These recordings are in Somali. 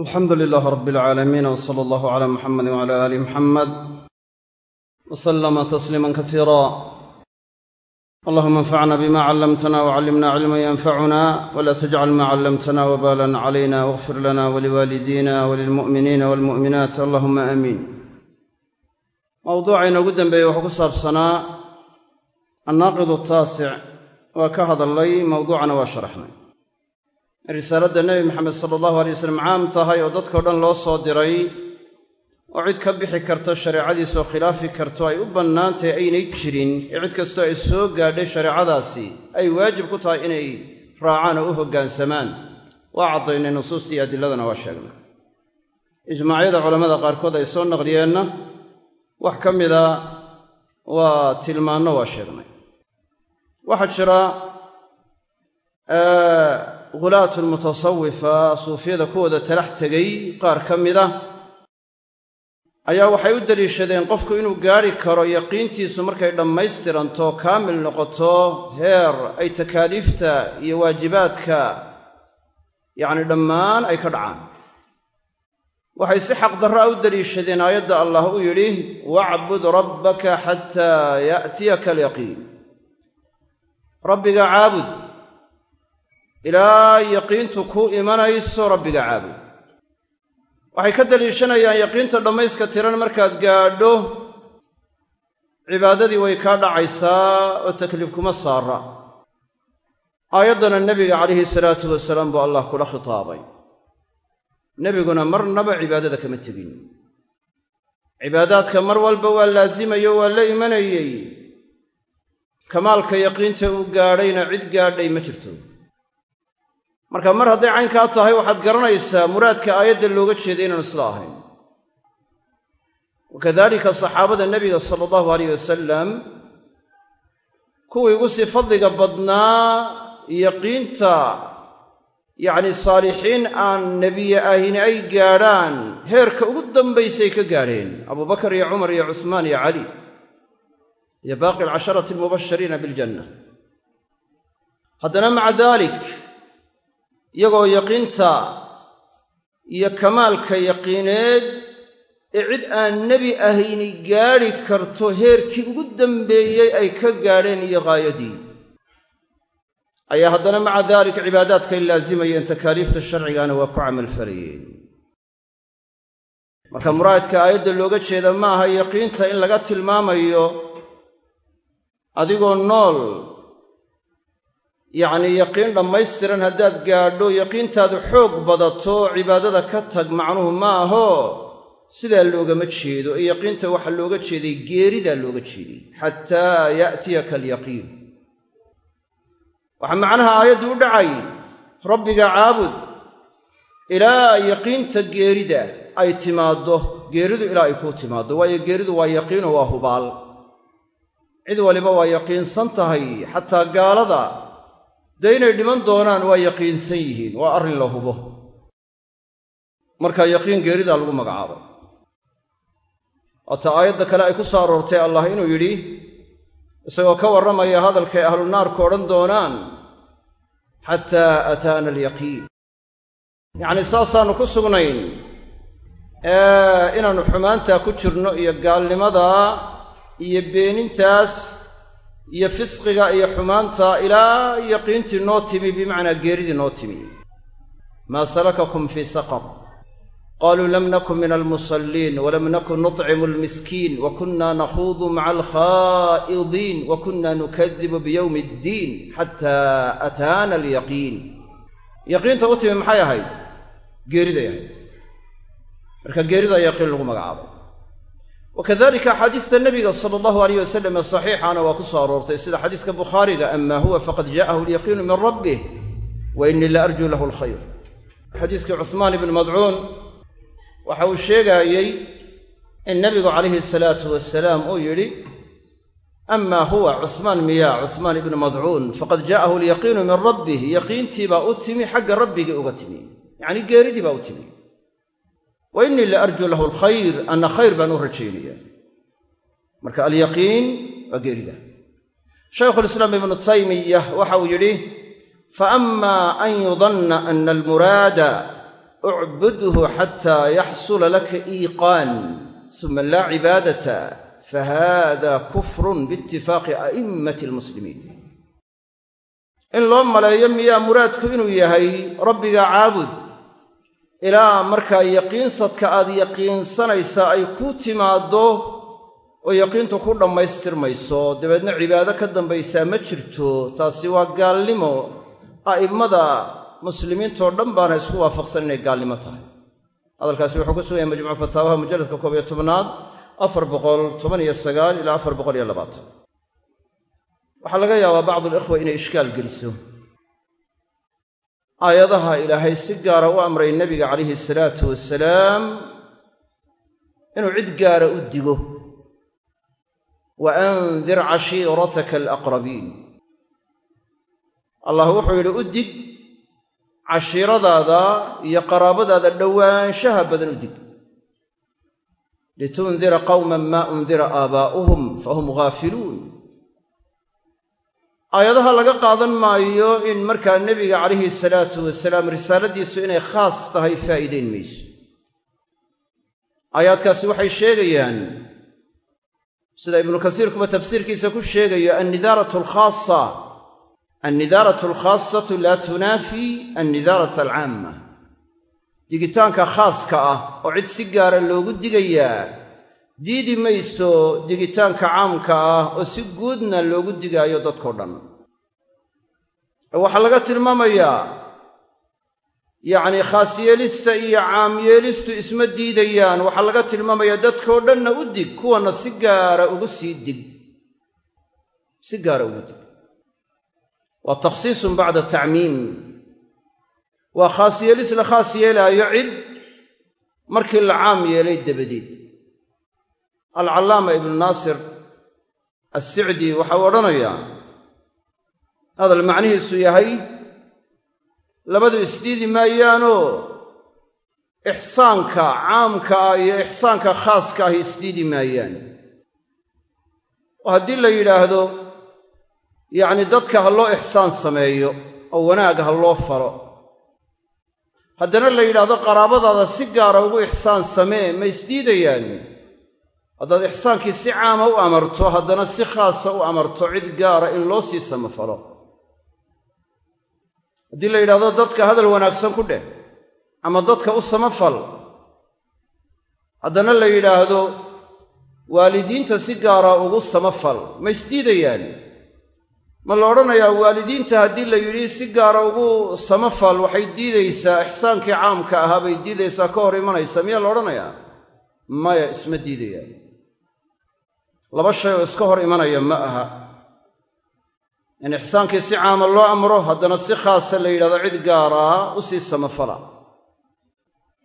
alxamdu lilaah rab alcaalamiin w sala allahu cala muxamedi wcala aali muxamed w salama tasliima kasiira allahuma anfacna bima callamtana wcallimna cilman yanfacuna wla tajcal ma callamtana wbalan calayna wاغfir lana waliwaalidina walilmu'miniina walmu'minaat allahuma aamiin mawduuca inoogu dembeeyey wuxuu ku saabsanaa annaaqid taasic waa ka hadallay mawduucana waa sharaxnay risaaladda nebi maxamed sala allahu alay wasalam caam tahay oo dadkao dhan loo soo diray oo cid ka bixi karto shareecadiisoo khilaafi karto ay u bannaantahay aynay jirin ee cid kastoo ay soo gaadhay shareecadaasi ay waajib ku tahay inay raacaan oo u hoggaansamaan waa caddaynay nusuustii adilladana waa sheegnay. Ijmaacyada culammada qaarkood ay soo naqliyeenna wax ka mida waa tilmaanno waa sheegnay. Waxaa jira ghulaatu lmutasawifa suufiyada kuwooda talax tegey qaar ka mida ayaa waxay u deliishadeen qofku inuu gaadhi karo yaqiintiisu markay dhammaystiranto kaamil noqoto heer ay takaaliifta iyo waajibaadka yacni dhammaan ay ka dhacaan. Waxay si xaqdarra a u deliishadeen aayadda allah u yidhi wacbud rabbaka xataa ya'tiyaka alyaqiin. Rabbiga caabud ilaa yaqiintu kuu imanayso rabbiga caabud waxay ka deliishanayaan yaqiinta dhammayska tiran markaad gaadho cibaadadii way kaa dhacaysaa oo takliif kuma saara aayaddana nebiga calayhi salaatu wasalaam buu allah kula khitaabay. Nebiguna marnaba cibaadada kama tegin. Cibaadaadka mar walba waa laasimayo waa la imanayey. Kamaalka yaqiinta uu gaadhayna cid gaadhay ma jirto marka mar hadday caynkaa tahay waxaad garanaysaa muraadka aayadda looga jeeday inaanu sidaa ahayn. Wakadalika saxaabada nebiga sala allahu alayh wasalam kuwii ugu sii fadliga badnaa yaqiinta yacni saalixiin aan nebiye ahin ay gaadhaan heerka ugu dambaysay ka gaadheen abubakar iyo cumar iyo cusmaan iyo cali iyo baaqi alcasharati almubashiriina biljanna haddana maca dalik iyagoo yaqiinta iyo kamaalka yaqiineed ee cid aan nebi ahayni gaadhi karto heerkii ugu dambeeyey ay ka gaadheen iyo ghaayadii ayaa haddana maca daalika cibaadaadkay laasimayeen takaaliifta sharcigaana waa ku camalfalayeen marka muraadka aayadda looga jeeda ma aha yaqiinta in laga tilmaamayo adigoo nool yacnii yaqiin dhammaystiran haddaad gaadho yaqiintaadu xoog badato cibaadada ka tag macnuhu ma aho. Sidaa loogama jeedo ee yaqiinta waxaa looga jeeday geeridaa looga jeeday. Xataa ya'tiyaka alyaqiin waxaa macnaha aayaddu u dhacay rabbiga caabud ilaa yaqiinta geerida ay timaaddo. Geeridu ilaa ay kuu timaaddo waayo geeridu waa yaqiino waa hubaal. Cid waliba waa yaqiinsan tahay xataa gaalada dee inay dhiman doonaan waa yaqiinsan yihiin waa arrin la hubo. Marka yaqiin geeridaa lagu magacaabay waata aayadda kale ay ku soo aroortay allah inuu yidhi isagoo ka warramaya hadalkay ahlu naarku odhan doonaan xataa ataana alyaqiin. Yacnii saasaannu ku sugnayn inaannu xumaantaa ku jirno iyo gaalnimadaa iyo beenintaas iyo fisqiga iyo xumaanta ilaa yaqiintii noo timi bimacnaa geeridii noo timi. Maa salakakum fii saqar. Qaaluu lam nakun min almusalliin walam nakun nuطcimu almiskiin wa kunna nakhuudu maca alkhaa'idiin wa kunna nukadibu biyowmi addiin xataa ataana alyaqiin. Yaqiinta u timi maxay ahayd? Geeriday ahayd marka geeridaa yaqiin lagu magacaabay wakadalika axaadiista nebiga sala allahu alayh wasalam ee saxiixana waa ku soo aroortay sida xadiiska bukhaariga ama huwa faqad jaa'ahu alyaqiinu min rabbih wa innii la arjuu lahu alkhayr xadiiskii cuhmaan ibni madcuun waxa uu sheegaayey in nebigu calayhi salaatu wasalaam uu yidhi ama huwa cusmaan miyaa cusmaan ibnu madcuun faqad jaa'ahu alyaqiinu min rabbih yaqiintii baa u timi xagga rabbigii uga timi yacnii geeridii baa u timi wa innii la arjuu lahu alkhayr anna khayr baan u rajaynaya marka alyaqiin waa geerida. Shaykhulislaam ibnu taymiya waxa uu yidhi faama an yudanna ana almuraada ucbudhu xataa yaxsula laka iiqaan uma laa cibaadata fahada kufrun biitifaaqi a'immati almuslimiin. In loo maleeyo miyaa muraadku inuu yahay rabbiga caabud ilaa markaa yaqiinsadka aad yaqiinsanaysaa ay ku timaaddo oo yaqiintu ku dhammaystirmayso dabeedna cibaado ka dambaysaa ma jirto. Taasi waa gaalnimo. A'immada muslimiintoo dhan baana isku waafaqsan inay gaalnimo tahay. Hadalkaasi wuxuu ku sugan yahay majmuucu fataawaha mujalladka koob iyo tobnaad afar boqol toban iyo sagaal ilaa afar boqol iyo labaatan. Waxaa laga yaabaa bacdulikhwa inay ishkaal geliso aayadaha ilaahay si gaara u amray nebiga calayhi salaatu wasalaam inuu cid gaara u digo. Wa andir cashiirataka alaqrabiin allah wuxuu yidhi u dig cashiiradaada iyo qaraabadaada dhowaanshaha badan u dig. Litundira qawman maa undira aabaa'uhum fahum ghaafiluun aayadaha laga qaadan maayo in markaa nebiga calayhi salaatu wasalaam risaaladiisu inay khaas tahay faa'iidayn mayso. Aayaadkaasi waxay sheegayaan sida ibnu kasiirkuba tafsiirkiisa ku sheegayo annidaaratu alkhaasa annidaaratu alkhaasatu laa tunaafi annidaarata alcaamma. Digitaanka khaaska ah oo cid si gaara loogu digayaa diidi mayso digitaanka caamka ah oo si guudna loogu digaayo dadkao dhan. Waxaa laga tilmaamayaa yacnii khaas yeelista iyo caam yeelistu isma diidayaan. Waxaa laga tilmaamayaa dadkoo dhanna u dig kuwana si gaara ugu sii dig. Si gaara ugu dig. Waa takhsiisun bacda tacmiim. Waa khaas yeelis la khaas yeelaayo cid markii la caam yeelay dabadeed alcallaama ibnu naasir assicdi waxau odhanayaa hadal macnihiisu yahay labadu isdiidi maayaanoo ixsaanka caamka ah iyo ixsaanka khaaska ahi isdiidi maayaan. Oo haddii la yidhaahdo yacni dadka ha loo ixsaan sameeyo oo wanaag ha loo falo. Haddana la yidhaahdo qaraabadaada si gaara ugu ixsaan samee ma isdiidayaan haddaad ixsaankii si caama u amarto haddana si khaasa u amarto cid gaara in loo sii samafalo. Haddii la yidhahdo dadka hadal wanaagsan ku dheh ama dadka u samafal haddana la yidhaahdo waalidiinta si gaara ugu samafal. Ma isdiidayaan ma la odhanayaa waalidiinta haddii la yidhi si gaara ugu samafal waxay diidaysaa ixsaankii caamka ahaa bay diidaysaa ka hor imanaysa miyaa la odhanayaa? Maya isma diidayaan laba shay oo iska hor imanaya ma aha. In ixsaankii si caama loo amro haddana si khaasa la yidhahdo cid gaaraa u sii samafala.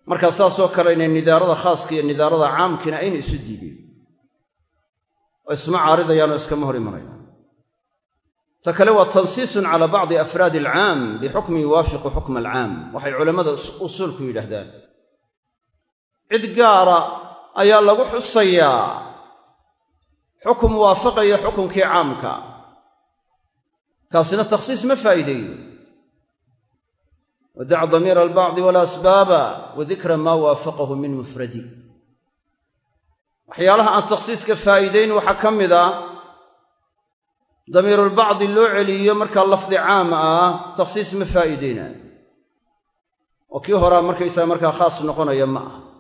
Markaa saasoo kale inay nidaarada khaaska iyo nidaarada caamkiina ayna isu diideen. Oo isma caaridayaanoo iskama hor imanayaan. Ta kale waa tansiisun cala bacdi afraadi alcaam bixukmin yuwaafiqu xukma alcaam. Waxay culammada usuulku yidhahdaan cid gaara ayaa lagu xusayaa xukum waafaqaya xukunkii caamka. Kaasina takhsiis ma faa'iideeyo. Wadac damiira albacdi walasbaaba wa dikra maa waafaqahu min mufradi. Waxyaalaha aan takhsiiska faa'iidayn waxaa ka mid a damiirulbacdi loo celiyo markaa lafdi caam ah takhsiis ma faa'iideynayo. Oo kii horaa markaysaga markaa khaas noqonaya ma aha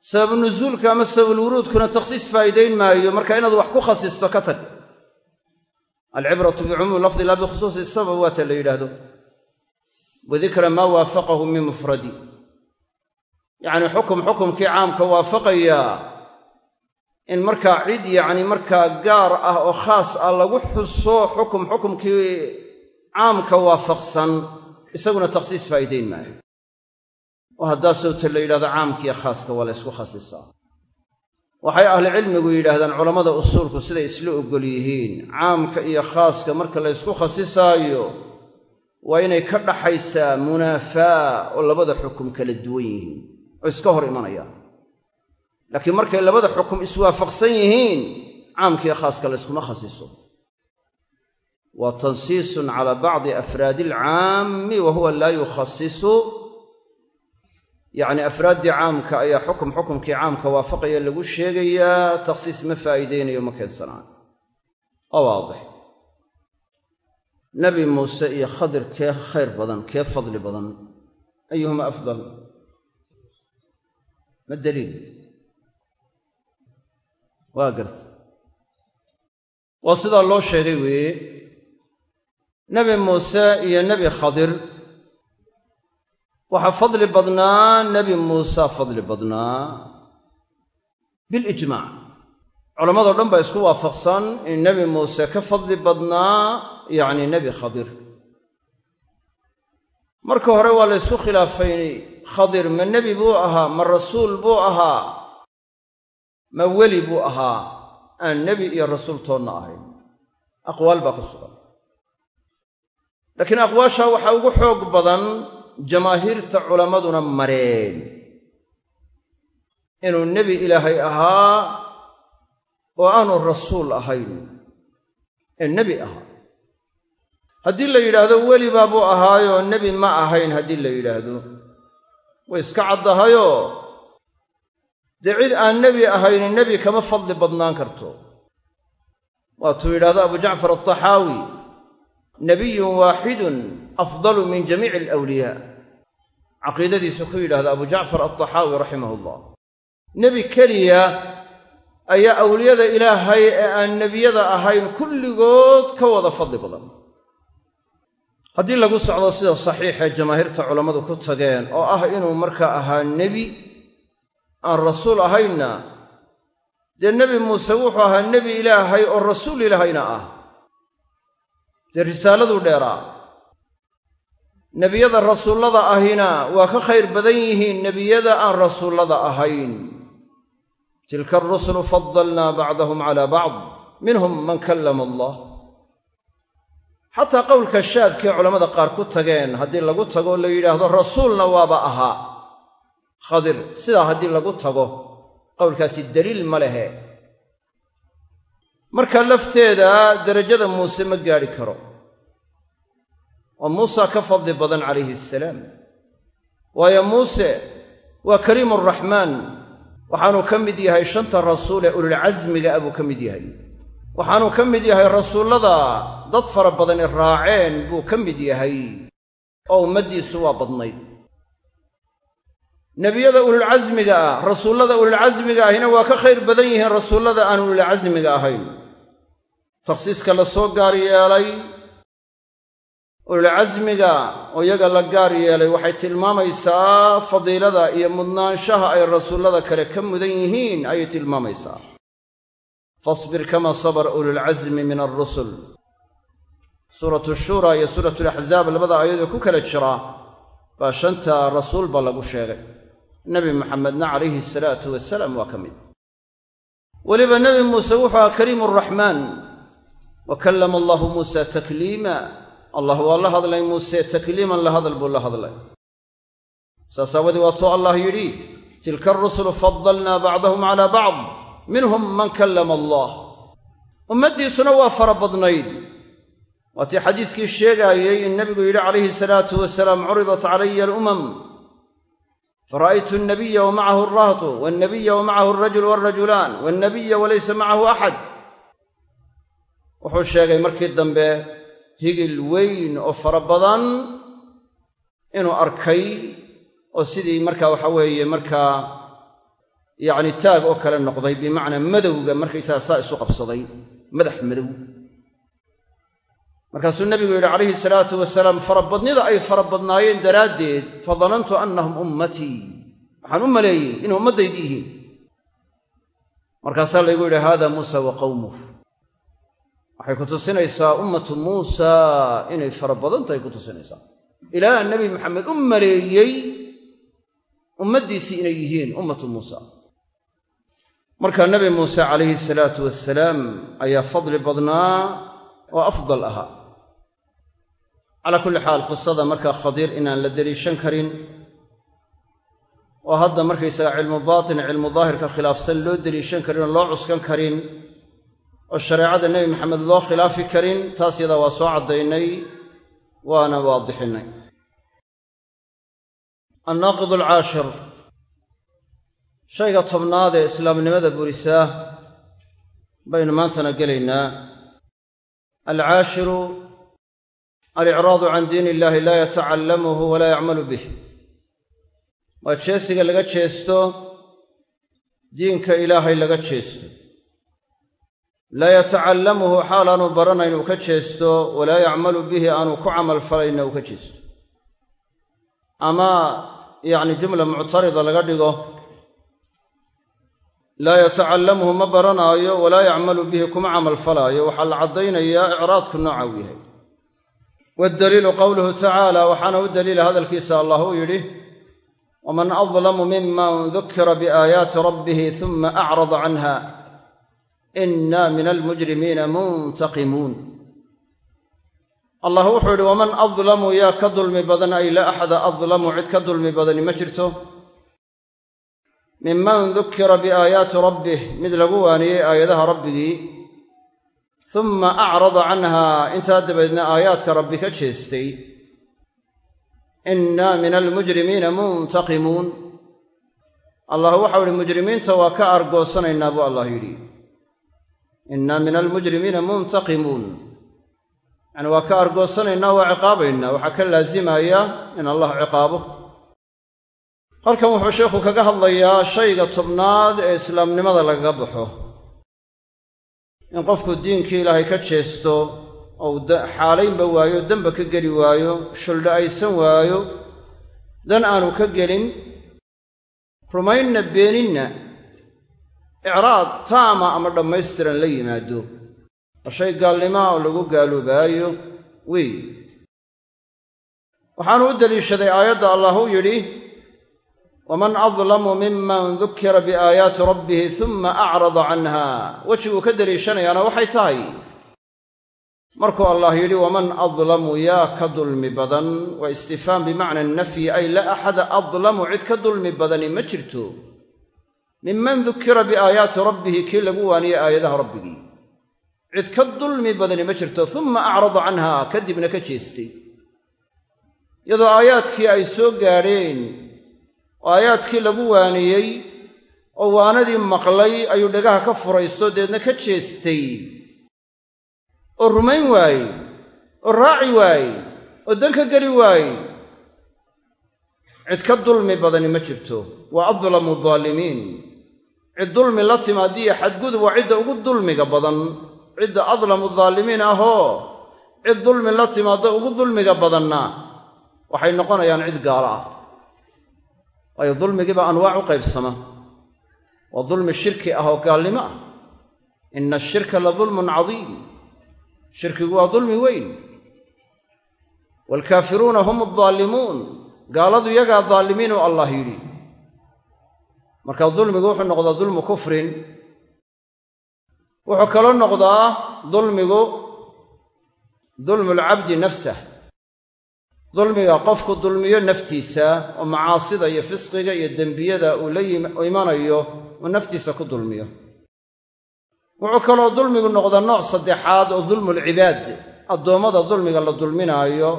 sababu nusuulka ama sababulwuruudkuna takhsiis faa'iidayn maayo marka inaad wax ku khasisto ka tag. Alcibratu bicumuumi lafdi laa bikhusuusi sabab waata la yidhaahdo. Wadikra maa waafaqahu min mufradi. Yacnii xukum xukumkii caamka waafaqaya in markaa cid yacni markaa gaar ah oo khaas ah lagu xuso xukum xukumkii caamka waafaqsan isaguna takhsiis faa'iidayn maayo oo haddaa sowta la yidhahdo caamkiiyo khaaska waa la ysku khasisaa waxay ahlucilmigu yidhaahdaan culammada usuulku siday isla oggol yihiin caamka iyo khaaska marka la ysku khasisaayo waa inay ka dhaxaysaa munaafaa oo labada xukum kala duwan yihiin oo iska hor imanayaan. Laakiin markay labada xukum iswaafaqsan yihiin caamkiiyo khaaska la yskuma khasiso waa tansiisun calaa bacdi afraadi alcaammi wa huwa laa yukhasisu yacni afraaddii caamka ayaa xukum xukumkii caamka waafaqaya lagu sheegayaa takhsiis ma faa'iideynayo ma keensanaan. Waa waadix. Nebi muuse iyo khadir kee khayr badan kee fadli badan ayuhuma afdal. Ma daliil? Waa garta waa sidaa loo sheegay weeye nebi muuse iyo nebi khadir waxaa fadli badnaa nebi muusa fadli badnaa. Bilijmaac culammadoo dhan baa isku waafaqsan in nebi muuse ka fadli badnaa yacni nebi khadir. Marka hore waa la ysku khilaafay khadir ma nebi buu ahaa ma rasuul buu ahaa ma weli buu ahaa. Aan nebi iyo rasuul toonna ahayn. Aqwaal baa ku sugan. Laakiin aqwaashaa waxaa ugu xoog badan jamaahiirta culammaduna mareen. Inuu nebi ilaahay ahaa oo aanu rasuul ahayn. Ee nebi ahaa. Haddii la yidhaahdo welibaa buu ahaayoo nebi ma ahayn haddii la yidhaahdo. Way iska caddahayoo. Dee cid aan nebi ahayni nebi kama fadli badnaan karto. Waatuu yidhahdo abu jacfar altaxaawi nebiyun waaxidun afdalu min jamiici alawliyaa caqiidadiisu ku yidhahda abu jacfar altaxaawi raximah ullah nebi keliya ayaa awliyada ilaahay ee aan nebiyada ahayn kulligood ka wada fadli badan. Haddii lagu socdo sida saxiixee jamaahiirta culammadu ku tageen oo ah inuu markaa ahaa nebi aan rasuul ahaynna dee nebi muuse wuxuu ahaa nebi ilaahay oo rasuul ilaahayna ah. Dee risaaladuu dheeraa nebiyada rasuullada ahina waa ka khayr badan yihiin nebiyada aan rasuullada ahayn. Tilka arusulu fadalnaa bacdahum calaa bacd minhum man kallama allah. Xataa qowlka shaadkee culammada qaar ku tageen haddii lagu tago la yidhaahdo rasuulna waaba ahaa khadir sidaa haddii lagu tago qowlkaasi daliil ma lehe. Marka lafteeda derajada muuse ma gaadhi karo oo muusa ka fadli badan calayhi asalaam waayo muuse waa kariimu araxmaan waxaanuu ka mid yahay shanta rasuul ee ululcasmiga ah buu ka mid yahay. Waxaanuu ka mid yahay rasuullada dad fara badani raaceen buu ka mid yahay. Oo ummaddiisu waa badnayd. Nebiyada ululcasmiga ah rasuullada ululcasmiga ahina waa ka khayr badan yihiin rasuullada aan ululcasmiga ahayn. Takhsiiska la soo gaar yeelay ululcasmiga oo iyaga la gaar yeelay waxay tilmaamaysaa fadiilada iyo mudnaanshaha ay rasuullada kale ka mudan yihiin ayay tilmaamaysaa. Fasbir kama sabara ululcasmi min alrusul suuratu shuura iyo suuratu laxzaab labada aayadoo ku kala jira baa shanta rasuul ba lagu sheegay. Nebi maxamedna calayhi salaatu wasalaam waa ka mid. Weliba nebi muuse wuxuu ahaa kariimu araxmaan wa kallama allahu muusa takliima allah waa la hadlay muuse takliiman la hadal buu la hadlay. Saas aawadii waatuu allah yidhi tilka arusulu fadalnaa bacdahum calaa bacd minhum man kallama allah. Ummaddiisuna waa fara badnayd. Waatii xadiiskii sheegaayey in nebigu yidhi calayhi salaatu wasalaam curidat calaya alumam fara'aytu alnabiya wa macahu alrahtu walnabiya wa macahu alrajulu walrajulaan walnabiya walaysa macahu axad wuxuu sheegay markii dambe higil weyn oo fara badan inuu arkay oo sidii markaa waxa weeye markaa yacni taag oo kale noqday bimacnaa madowga markaysaga saa isu qabsaday madax madow. Markaasuu nebigu yidhi calayhi salaatu wasalaam farabadnida ay fara badnaayeen daraaddeed fa danantu annahum ummatii waxaan u maleeyey inay ummaddaydi yihiin. Markaasaa laygu yidhi haada muusa wa qawmuh waxay ku tusinaysaa ummatu muusa inay fara badan tahay ku tusinaysaa. Ilaa nebi maxamed u maleeyey ummaddiisii inay yihiin ummatu muusa. Marka nebi muuse calayhi salaatu wasalaam ayaa fadli badnaa oo afdal ahaa. Calaa kulli xaal qisada markaa khadiir inaan la deliishan karin oo hadda markaysaga cilmu baatin cilmu daahirka khilaafsan loo deliishan karin oo loo cuskan karin oo shareecada nebi maxamed loo khilaafi karin taas yadaa waa soo caddaynay waana waadixinnay annaaqid alcaashir shayga tobnaad ee islaamnimada burisaa baynu maantana gelaynaa. Alcaashiru alicraadu can diin illahi laa yatacallamuhu walaa yacmalu bih. Waa jeesiga laga jeesto diinka ilaahay laga jeesto laa yatacallamuhu xaal aanu baranayn uu ka jeesto walaa yacmalu bihi aanu ku camal falayna uu ka jeesto. Ama yacni jumla muctarida laga dhigo laa yatacallamuhu ma baranaayo walaa yacmalu bihi kuma camal falaayo. Waxaa la caddaynayaa icraadku nooca uu yahay. Waddaliilu qowluhu tacaala waxaana u daliila hadalkiisa allah uu yidhi waman adlamu miman dukira biaayaati rabbihi uma acrada canha inna min almujrimiina muntaqimuun allah wuxuu yidhi waman adlamu yaa ka dulmi badan ay la axada adlamu cid ka dulmi badani ma jirto? Minman dukira biaayaati rabbih mid lagu waaniyey aayadaha rabbigii. Uma acrada canha intaa dabeedna aayaadka rabbi ka jeestay. Inna min almujrimiina muntaqimuun allah waxau ihi mujrimiinta waa ka argoosanaynaa buu allah yidhi inna min almujrimiina muntaqimuun yacni waa ka argoosanaynaa waa ciqaabaynaa waxaa ka laazimaya in allah ciqaabo halkan wuxuu sheikhu kaga hadlayaa shayga tobnaad ee islaamnimada lagaga baxo in qofku diinkii ilaahay ka jeesto ou xaalaynba waayo demba ka geli waayo shuldha aysan waayo dan aanu ka gelin rumaynna beeninna icraad taama ama dhammaystiran la yimaado. Waa shay gaalnimaa oo lagu gaaloobaayo weey waxaanu u deliishaday aayadda allah uu yidhi waman adlamu miman dukira biaayaati rabbihi uma acrada canha wejiguu ka deliishanayaana waxay tahay. Markuu allah yidhi waman adlamu yaa ka dulmi badan. Waa istifhaam bimacna nafyi ay la axada adlamu cid ka dulmi badani ma jirto minman dukira biaayaati rabbihi kii lagu waaniyey aayadaha rabbigii. Cid ka dulmi badani ma jirto uma acrada canha kadibna ka jeestay. Iyadoo aayaadkii ay soo gaadheen oo aayaadkii lagu waaniyey oo waanadii maqlay ayuu dhagaha ka furaysto deedna ka jeestay. Oo rumayn waaye oo raaci waaye oo dan ka geli waaye cid ka dulmi badani ma jirto. Waa adlamu daalimiin cid dulmi la timaadiyo xadgudub waa cidda ugu dulmiga badan. Cidda adlamu daalimiin ahoo cid dulmi la timaaddo ugu dulmiga badanna waxay noqonayaan cid gaalo ah. Waayo dulmigiiba anwaac u qaybsama. Waa dulmi shirki ah oo gaalnimo ah. Ina ashirka la dulmun cadiim. Shirkigu waa dulmi weyn. Waalkaafiruuna hum addaalimuun gaaladu yagaa daalimiin oo allah yidhi marka dulmigu wuxuu noqdaa dulmu kufrin. Wuxuu kaloo noqdaa dulmigu dulmu lcabdi nafsah. Dulmiga qofku dulmiyo naftiisa oo macaasida iyo fisqiga iyo dembiyada uu la imanayo uu naftiisa ku dulmiyo. Wuxuu kaloo dulmigu noqdaa nooc saddexaad oo dulmulcibaad addoommada dulmiga la dulminaayo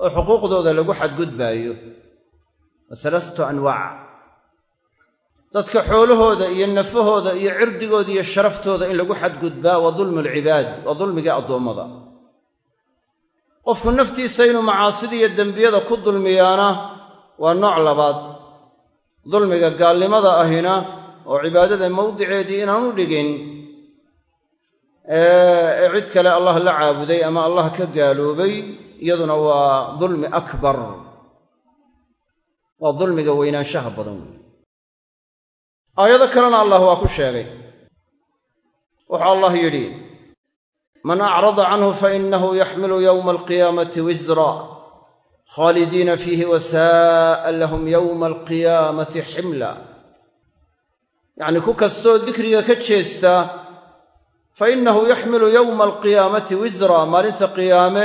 oo xuquuqdooda lagu xadgudbaayo. Waa salaasatu dadka xoolahooda iyo nafahooda iyo cirdigooda iyo sharaftooda in lagu xadgudbaa waa dulmulcibaad waa dulmigii addoommada. Qofku naftiisa inuu macaasida iyo dembiyada ku dulmiyaana waa nooc labaad. Dulmiga gaalnimada ahina oo cibaadada mawdiceedii inaanu dhigin ee cid kale allah la caabuday ama allah ka gaaloobay iyaduna waa dulmi akbar. Waa dulmiga weynaanshaha badan weeye aayado kalena allah waa ku sheegay. Wuxuu allah yidhi man acrada canhu fainahu yaxmilu yowma alqiyaamati wisra khaalidiina fiihi wasaa'a lahum yowma alqiyaamati ximla. Yacnii ku kastoo dikriga ka jeesta fa innahu yaxmilu yowma alqiyaamati wisra maalinta qiyaame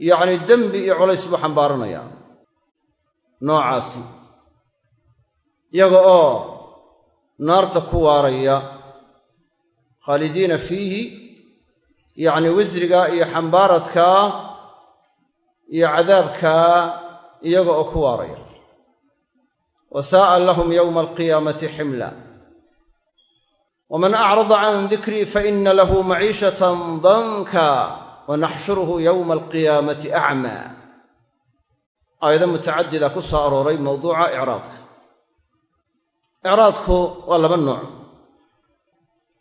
yacni dembi iyo culays buu xambaaranayaa noocaasi. Iyaga oo naarta ku waaraya khaalidiina fiihi yacni wisrigaa iyo xambaaradkaa iyo cadaabkaa iyaga oo ku waaraya. Wa saa'a lahum yowma alqiyaamati ximla. Waman acrada can dikrii faina lahu maciishatan danka wanaxshuruhu yowma alqiyaamati acmaa aayado mutacadida ku soo arooray mawduuca icraadka icraadku waa laba nooc.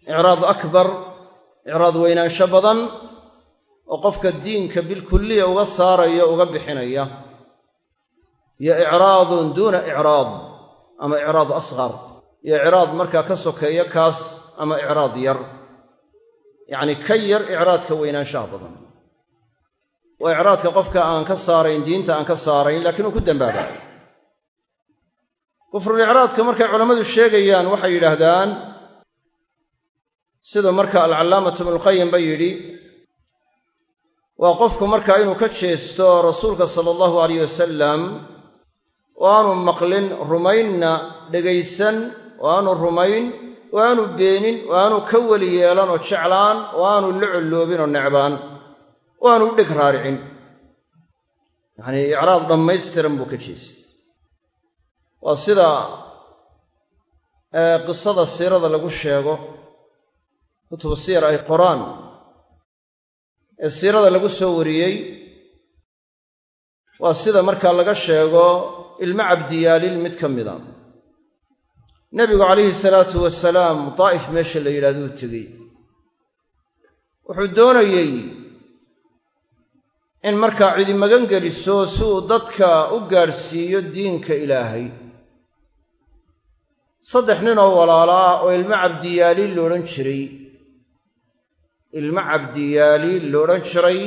Icraad akbar icraad weynaansho badan oo qofka diinka bilkulliya uga saaraya uga bixinaya. Iyo icraadun duuna icraad ama icraad asqar iyo icraad markaa ka sokeeya kaas ama icraad yar. Yacni ka yar icraadka weynaanshaha badan. Waa icraadka qofka aan ka saarayn diinta aan ka saarayn laakiin uu ku dambaabayo kufrulicraadka markay culammadu sheegayaan waxay yidhaahdaan sida marka alcallaamatu ibnulqayim ba yidhi waa qofku markaa inuu ka jeesto rasuulka sala allahu alayh wasalam oo aanu maqlin rumaynna dhegaysan oo aanu rumayn oo aanu beenin oo aanu ka weli yeelan oo jeclaan oo aanu la colloobin oo necbaan oo aanu u dheg raaricin. Yacnii icraad dhammaystiran buu ka jeestay waa sida qisada siirada lagu sheego. Kutubu siyar ay qoraan. Ee siirada lagu soo wariyey waa sida markaa laga sheego ilmo cabdiyaalil mid ka mida. Nebigu calayhi salaatu wasalaam daa'if meesha la yidhahduu tegey. Wuxuu doonayey in markaa cidi magan geliso si uu dadka u gaadhsiiyo diinka ilaahay saddex nin oo walaalo ah oo ilmo cabdiyaaliil loodhan jiray. Ilmo cabdiyaaliil loodhan jiray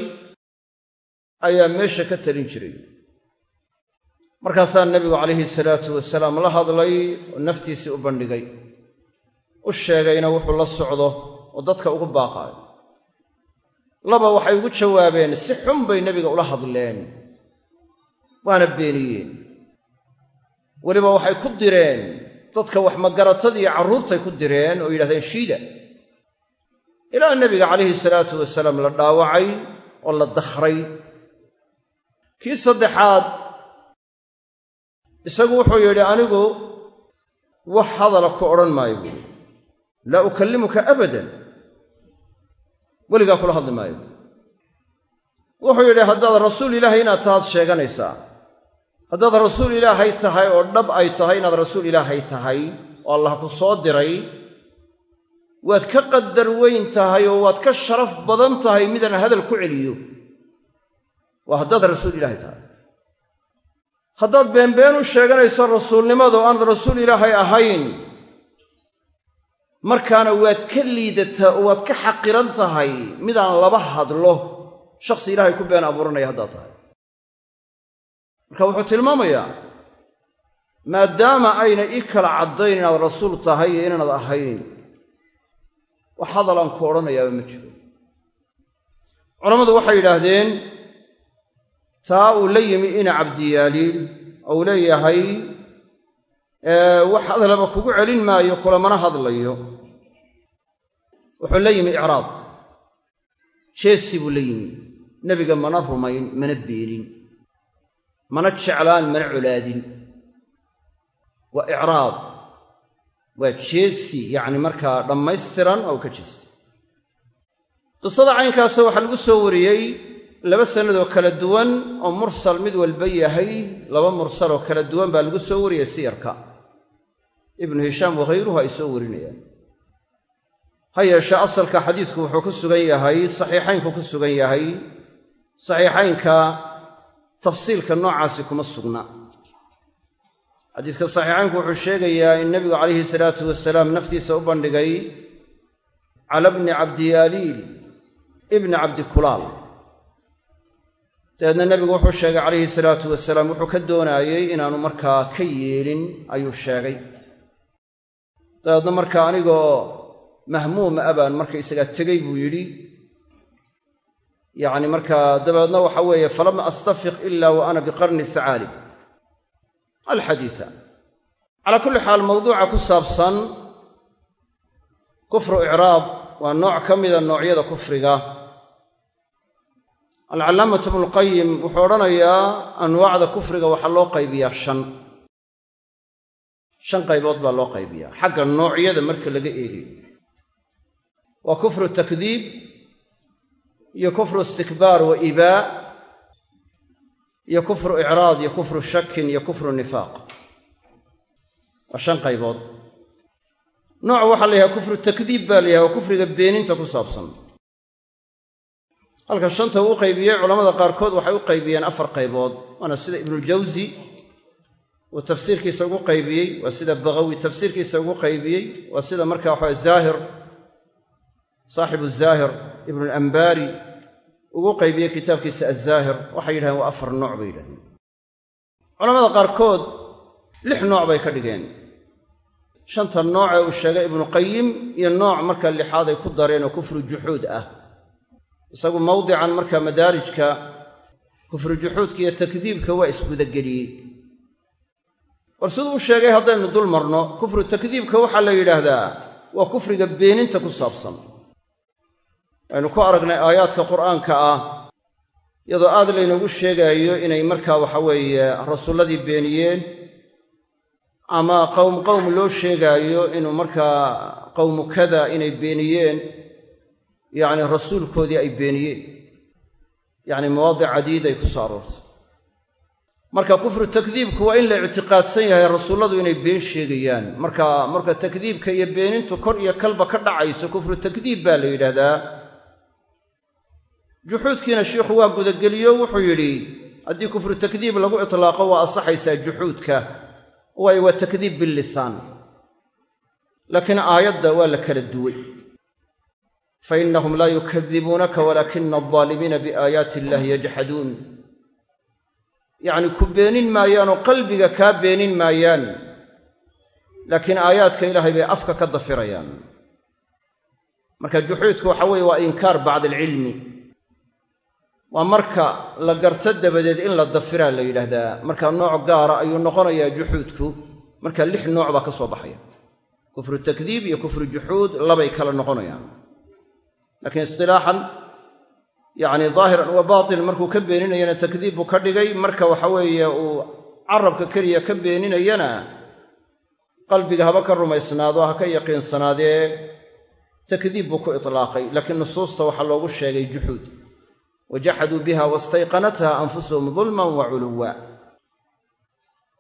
ayaa meesha ka talin jiray. Markaasaa nebigu calayhi salaatu wasalaam la hadlay oo naftiisii u bandhigay. U sheegayna wuxuu la socdo oo dadka ugu baaqaayo laba waxay ugu jawaabeen si xun bay nebiga ula hadleen. Waana beeniyeen. Weliba waxay ku direen dadka wax magaratadiiyo carruurtay ku direen oo yidhahdeen shiida. Ilaa nebiga calayhi salaatu wasalaam la dhaawacay oo la dakhray. Kii saddexaad isagu wuxuu yidhi anigu wax hadala ku odhan maayo buuri laa ukallimuka abadan. Weligaa kula hadli maayo wuxuu yidhi haddaad rasuul ilaahay inaad tahaad sheeganaysaa haddaad rasuul ilaahay tahay oo dhab ay tahay inaad rasuul ilaahay tahay oo allah ku soo diray waad ka qadar weyn tahay oo waad ka sharaf badan tahay midaan hadal ku celiyo. Waa haddaad rasuul ilaahay tahay. Haddaad beenbeen u sheeganayso rasuulnimada oo aanad rasuul ilaahay ahayn markaana waad ka liidataa oo waad ka xaqiran tahay midaan laba hadlo shakhsi ilaahay ku been abuuranaya haddaad tahay marka wuxuu tilmaamayaa maadaama ayna ii kala caddayn inaad rasuul tahay iyo inaanad ahayn wax hadalaan ku odhanayaaba ma jiro. Culammadu waxay yidhaahdeen taa uu la yimi ina cabdiyaaliil ou leeyahay wax hadalaba kugu celin maayo kulamana hadlayo. Wuxuu la yimi icraad jeesi buu la yimi. Nebiga mana rumayn mana beenin mana jeclaan mana colaadin waa icraad. Waa jeesi yacni markaa dhammaystiran oo ka jeestay qisada caynkaasa waxaa lagu soo wariyey laba sannadoo kala duwan oo mursal mid walba yahay laba mursal oo kala duwan baa lagu soo wariyey siyarka. Ibnu hishaam wakhayruhu ay soo warinayaan. Ha yeeshee asalka xadiidku wuxuu ku sugan yahay saxiixaynku ku sugan yahay. Saxiixaynka tafsiilka noocaasi kuma sugna. Xadiiska saxiixaynku wuxuu sheegayaa in nebigu calayhi salaatu wasalaam naftiisa u bandhigay cala bni cabdiyaaliil ibni cabdikulaal. Dabeedna nebigu wuxuu sheegay calayhi salaatu wasalaam wuxuu ka doonaayey inaanu markaa ka yeelin ayuu sheegay. Dabeedna markaa anigoo mahmuuma abaan markaysagaa tegey buu yidhi yacni markaa dabeedna waxa weeye falam astafiq ila wa ana biqarni sacaalib. Alxadiisa calaa kulli xaal mawduuca ku saabsan kufru icraab waa nooc ka mida noocyada kufriga. Alcallaamatu ibnulqayim wuxuu odhanayaa anwaacda kufriga waxaa loo qaybiyaa shan. Shan qaybood baa loo qaybiyaa. Xagga noocyada marka laga eegayo. Waa kufru takdiib iyo kufru istikbaar wa ibaa iyo kufru icraad iyo kufru shakin iyo kufru nifaaq. Waa shan qaybood. Nooc waxaa la yidhaha kufru takdiib baa la yidhaha waa kufriga beeninta ku saabsan. Halka shanta uu qaybiyey culamada qaarkood waxay u qaybiyeen afar qaybood. Waana sida ibnuljawsi uu tafsiirkiisa ugu qaybiyey waa sida bagawi tafsiirkiisa ugu qaybiyey waa sida marka waxaa zaahir saaxibu zaahir ibnulambaari ugu qaybiyey kitaabkiisa azaahir waxay yidhahdeen waa afar nooc bay yidhahdeen. Culamada qaarkood lix nooc bay ka dhigeen. Shanta nooc ee uu sheegay ibnuqayim iyo nooc marka lixaad ay ku dareen oo kufru juxuud ah. Isagu mawdican marka madaarijka kufru juxuudka iyo takdiibka waa isgudageliyey. War siduu u sheegay haddaynu dul marno kufru takdiibka waxaa la yidhaahdaa waa kufriga beeninta ku saabsan aynu ku aragnay aayaadka qur'aanka ah iyadoo aad laynoogu sheegaayo inay markaa waxa weeye rasuulladii beeniyeen ama qowm qowm loo sheegaayo inuu markaa qowmu kada inay beeniyeen yacni rasuulkoodii ay beeniyeen. Yacni mawaadic cadiid ay ku soo aroortay. Marka kufru takdiibku waa in la ictiqaadsan yahay rasuulladu inay been sheegayaan. Marka marka takdiibka iyo beenintu kor iyo kalba ka dhacayso kufru takdiib baa la yidhaahdaa juxuudkiina shiikhu waa gudageliyo wuxuu yidhi haddii kufru takdiib lagu itlaaqo waa asaxaysaa juxuudka waayo waa takdiib billisaan. Laakiin aayadda waa la kala duway. Fa innahum laa yukadibuunaka walaakina aldaalimiina biaayaati illaahi yajxaduun yacni ku beenin maayaanoo qalbiga kaa beenin maayaan laakiin aayaadka ilaahay bay afka ka dafirayaan. Marka juxuudku waxa weeye waa inkaar bacda alcilmi waa marka la garto dabadeed in la dafiraa la yidhaahdaa. Marka nooc gaara ayuu noqonayaa juxuudku. Marka lix nooc baa ka soo baxaya. Kufru takdiib iyo kufru juxuud labay kala noqonayaan. Laakiin istilaaxan yacni daahiran wa baatin markuu ka beeninayana takdiib buu ka dhigay. Marka waxa weeye uu carabka keliya ka beeninayana qalbiga haba ka rumaysnaado ha ka yaqiinsanaadee takdiib buu ku itlaaqay. Laakiin nusuusta waxaa loogu sheegay juxuud wajaxaduu biha wastayqanatha anfusuhum dulman wa culuwa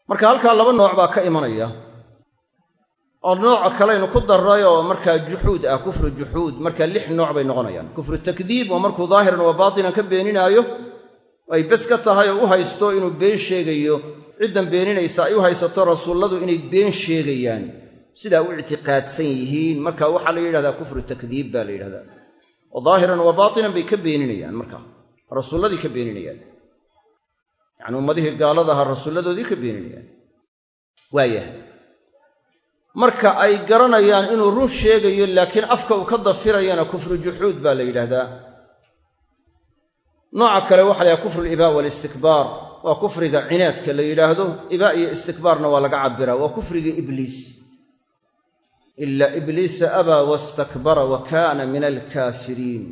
marka halkaa laba nooc baa ka imanaya oo nooca kalaynu ku darray oo markaa juxuud ah kufru juxuud markaa lix nooc bay noqonayaan kufru takdiib oo markuu daahiran wa baatinan ka beeninaayo ay bes ka tahay oo u haysto inuu been sheegayo ciddan beeninaysa ay u haysato rasuulladu inay been sheegayaan sidaa u ictiqaadsan yihiin marka waxaa la yidhahdaa kufru takdiib baa la yidhahdaa oo daahiran wa baatinan bay ka beeninayaan markaa rasuulladii ka beeninayaan. Yacni ummadihii gaaladaha rasuulladoodii ka beeninayaan. Waayahay marka ay garanayaan inuu run sheegayo laakiin afka uu ka dafirayana kufru juxuud baa la yidhaahdaa. Nooca kale waxa la yhaha kufru libaa walistikbaar. Waa kufriga cinaadka la yidhaahdo. Ibaa iyo istikbaarna waa laga cabbiraa. Waa kufriga ibliis. Ila ibliisa abaa wastakbara wa kaana min alkaafiriin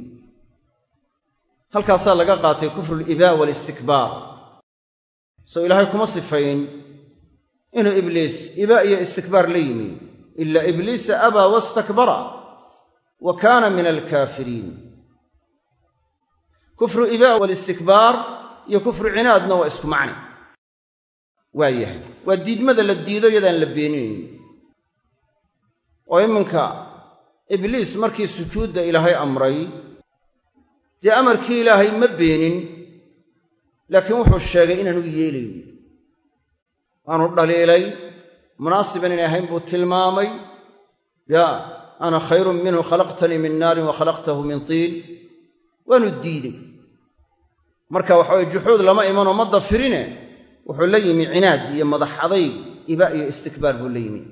halkaasaa laga qaatay kufru libaa walistikbaar soo ilaahay kuma sifayn inuu ibliis ibaa iyo istikbaar la yimi. Ila ibliisa abaa wastakbara wa kaana min alkaafiriin kufru ibaa walistikbaar iyo kufru cinaadna waa isku macni. Waa yahay. Waa diidmada la diido yadaan la beeninayn. Oo iminka ibliis markii sujuudda ilaahay amray dee amarkii ilaahay ma beenin laakiin wuxuu sheegay inaanu yeelayn waanu dhaliilay munaasiban inay ahayn buu tilmaamay yaa ana khayrun minhu khalaqtanii min naarin wa khalaqtahu min tiin. Waanu diiday marka waxa weye juxuud lama imanoo ma dafirine wuxuu la yimi cinaad iyo madax adayg iba iyo istikbaar buu la yimi.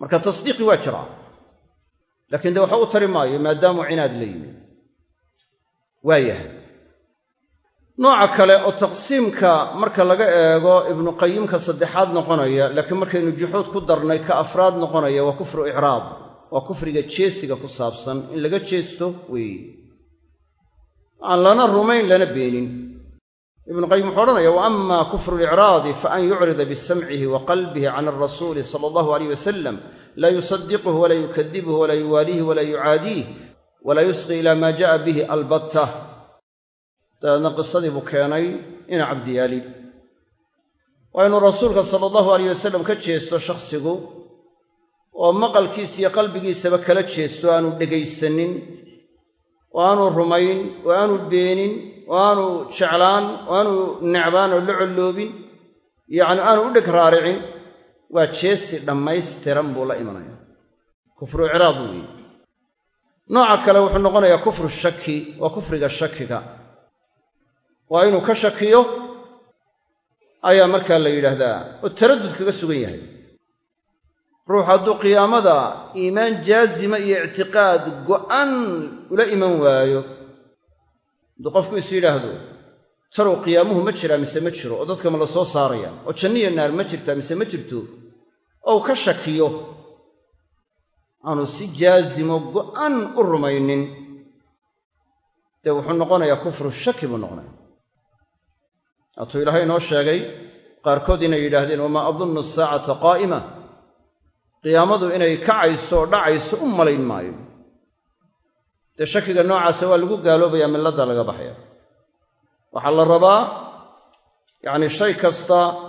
Marka tasdiiqi waa jiraa laakiin dee waxa u tari maayo maadaamuu cinaad la yimi waa yahay. Nooca kale oo taqsiimka marka laga eego ibnuqayimka saddexaad noqonaya laakiin markaynu juxuud ku darnay ka afraad noqonaya waa kufru icraab waa kufriga jeesiga ku saabsan. In laga jeesto weeye aan lana rumayn lana beenin. Ibnu qayim wuxuu odhanaya wa ama kufru licraadi faan yucrida bisamcihi wa qalbihi can alrasuuli sala allahu alayh wasalam laa yusadiquhu walaa yukadibuhu walaa yuwaaliihi walaa yucaadiih walaa yusqi ila maa ja'a bihi albatta. Dabeedna qisadii buu keenay ina cabdiyaali waa inuu rasuulka sala allahu alayh wasalam ka jeesto shakhsigu oo maqalkiisa iyo qalbigiisaba kala jeesto aanu dhegaysanin oo aanu rumayn oo aanu beenin oo aanu jeclaan oo aanu necbaan oo la colloobin yacni aanu u dheg raaricin. Waa jeesi dhammaystiran buu la imanaya. Kufru icraad weeye nooca kale wuxuu noqonayaa kufru shaki waa kufriga shakiga. Waa inuu ka shakiyo ayaa markaa la yidhaahdaa oo taraddud kaga sugan yahay. Ruux hadduu qiyaamada iimaan jaazima iyo ictiqaad go'an ula iman waayo hadduu qofku is yidhaahdo talow qiyaamuhu ma jiraa mise ma jiro oo dadka ma la soo saaraya oo janniya naar ma jirtaa mise ma jirto ou ka shakiyo aanu si jaazimo go'an u rumaynin. Dee wuxuu noqonayaa kufru shaki buu noqonaya waatuu ilaahay inoo sheegay qaarkood inay yidhaahdeen wamaa adunnu asaacata qaa'ima? Qiyaamadu inay kacayso dhacayso u malayn maayo. Dee shakiga noocaasa waa lagu gaaloobayaa milladda laga baxaya. Waxaa la rabaa yacni shay kasta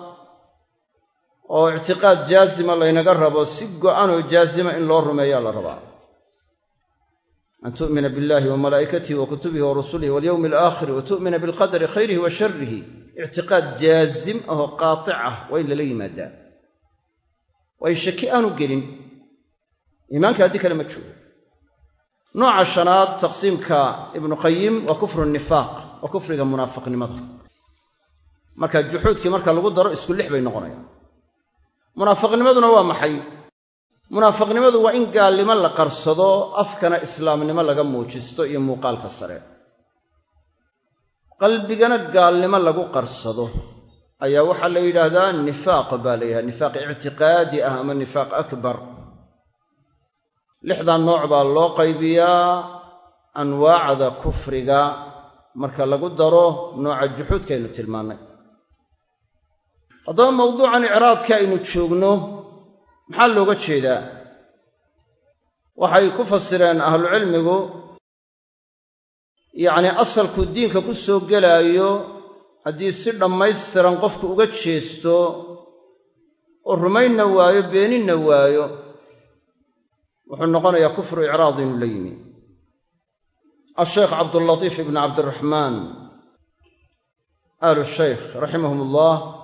oo ictiqaad jaazima laynaga rabo si go'an oo jaazima in loo rumeeyaa la rabaa. An tu'mina billahi wa malaa'ikatihi wa kutubihi wa rusulihi walyowmi alaakhiri wa tu'mina bilqadari khayrihi wa sharrihi. Ictiqaad jaazim ahoo qaatic ah waa in lala yimaadaa. Waayo shaki aanu gelin. Iimaanka haddii kale ma joogo nooca shanaad taqsiimka ibnu qayim waa kufru nifaaq waa kufriga munaafiqnimada. Marka juxuudkii marka lagu daro isku lix bay noqonayaan munaafiqnimaduna waa maxay? Munaafiqnimadu waa in gaalnimo la qarsado afkana islaamnimo laga muujisto iyo muuqaalka sare. Qalbigana gaalnimo lagu qarsado. Ayaa waxaa la yidhaahdaa nifaaq baa la yidhahda nifaaq ictiqaadi ah ama nifaaq akbar. Lixdan nooc baa loo qaybiyaa anwaacda kufriga. Marka lagu daro nooca juxuudkaynu tilmaannay haddaba mawduucan icraadka aynu joogno maxaa looga jeedaa? Waxay ku fasireen ahlucilmigu yacnii asalku diinka ku soo gelaayo haddii si dhammaystiran qofku uga jeesto oo rumaynna waayo beeninna waayo wuxuu noqonayaa kufru icraad inuu la yimi. Asheekh cabdulatiif ibn cabdiraxmaan aalu shaykh raximahum ullah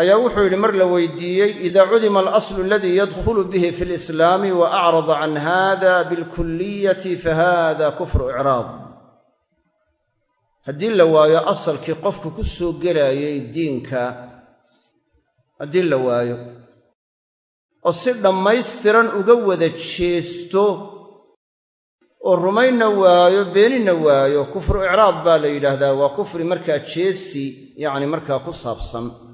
ayaa wuxuu yidhi mar la weydiiyey ida cudima alaslu aladii yadkhulu bihi fi lislaami wa acrada can hada bilkulliyati fahada kufru icraad. Haddii la waayo asalkii qofku ku soo gelaayay diinka haddii la waayo oo si dhammaystiran uga wada jeesto oo rumaynna waayo beeninna waayo kufru icraad baa la yidhaahdaa waa kufri markaa jeesi yacni markaa ku saabsan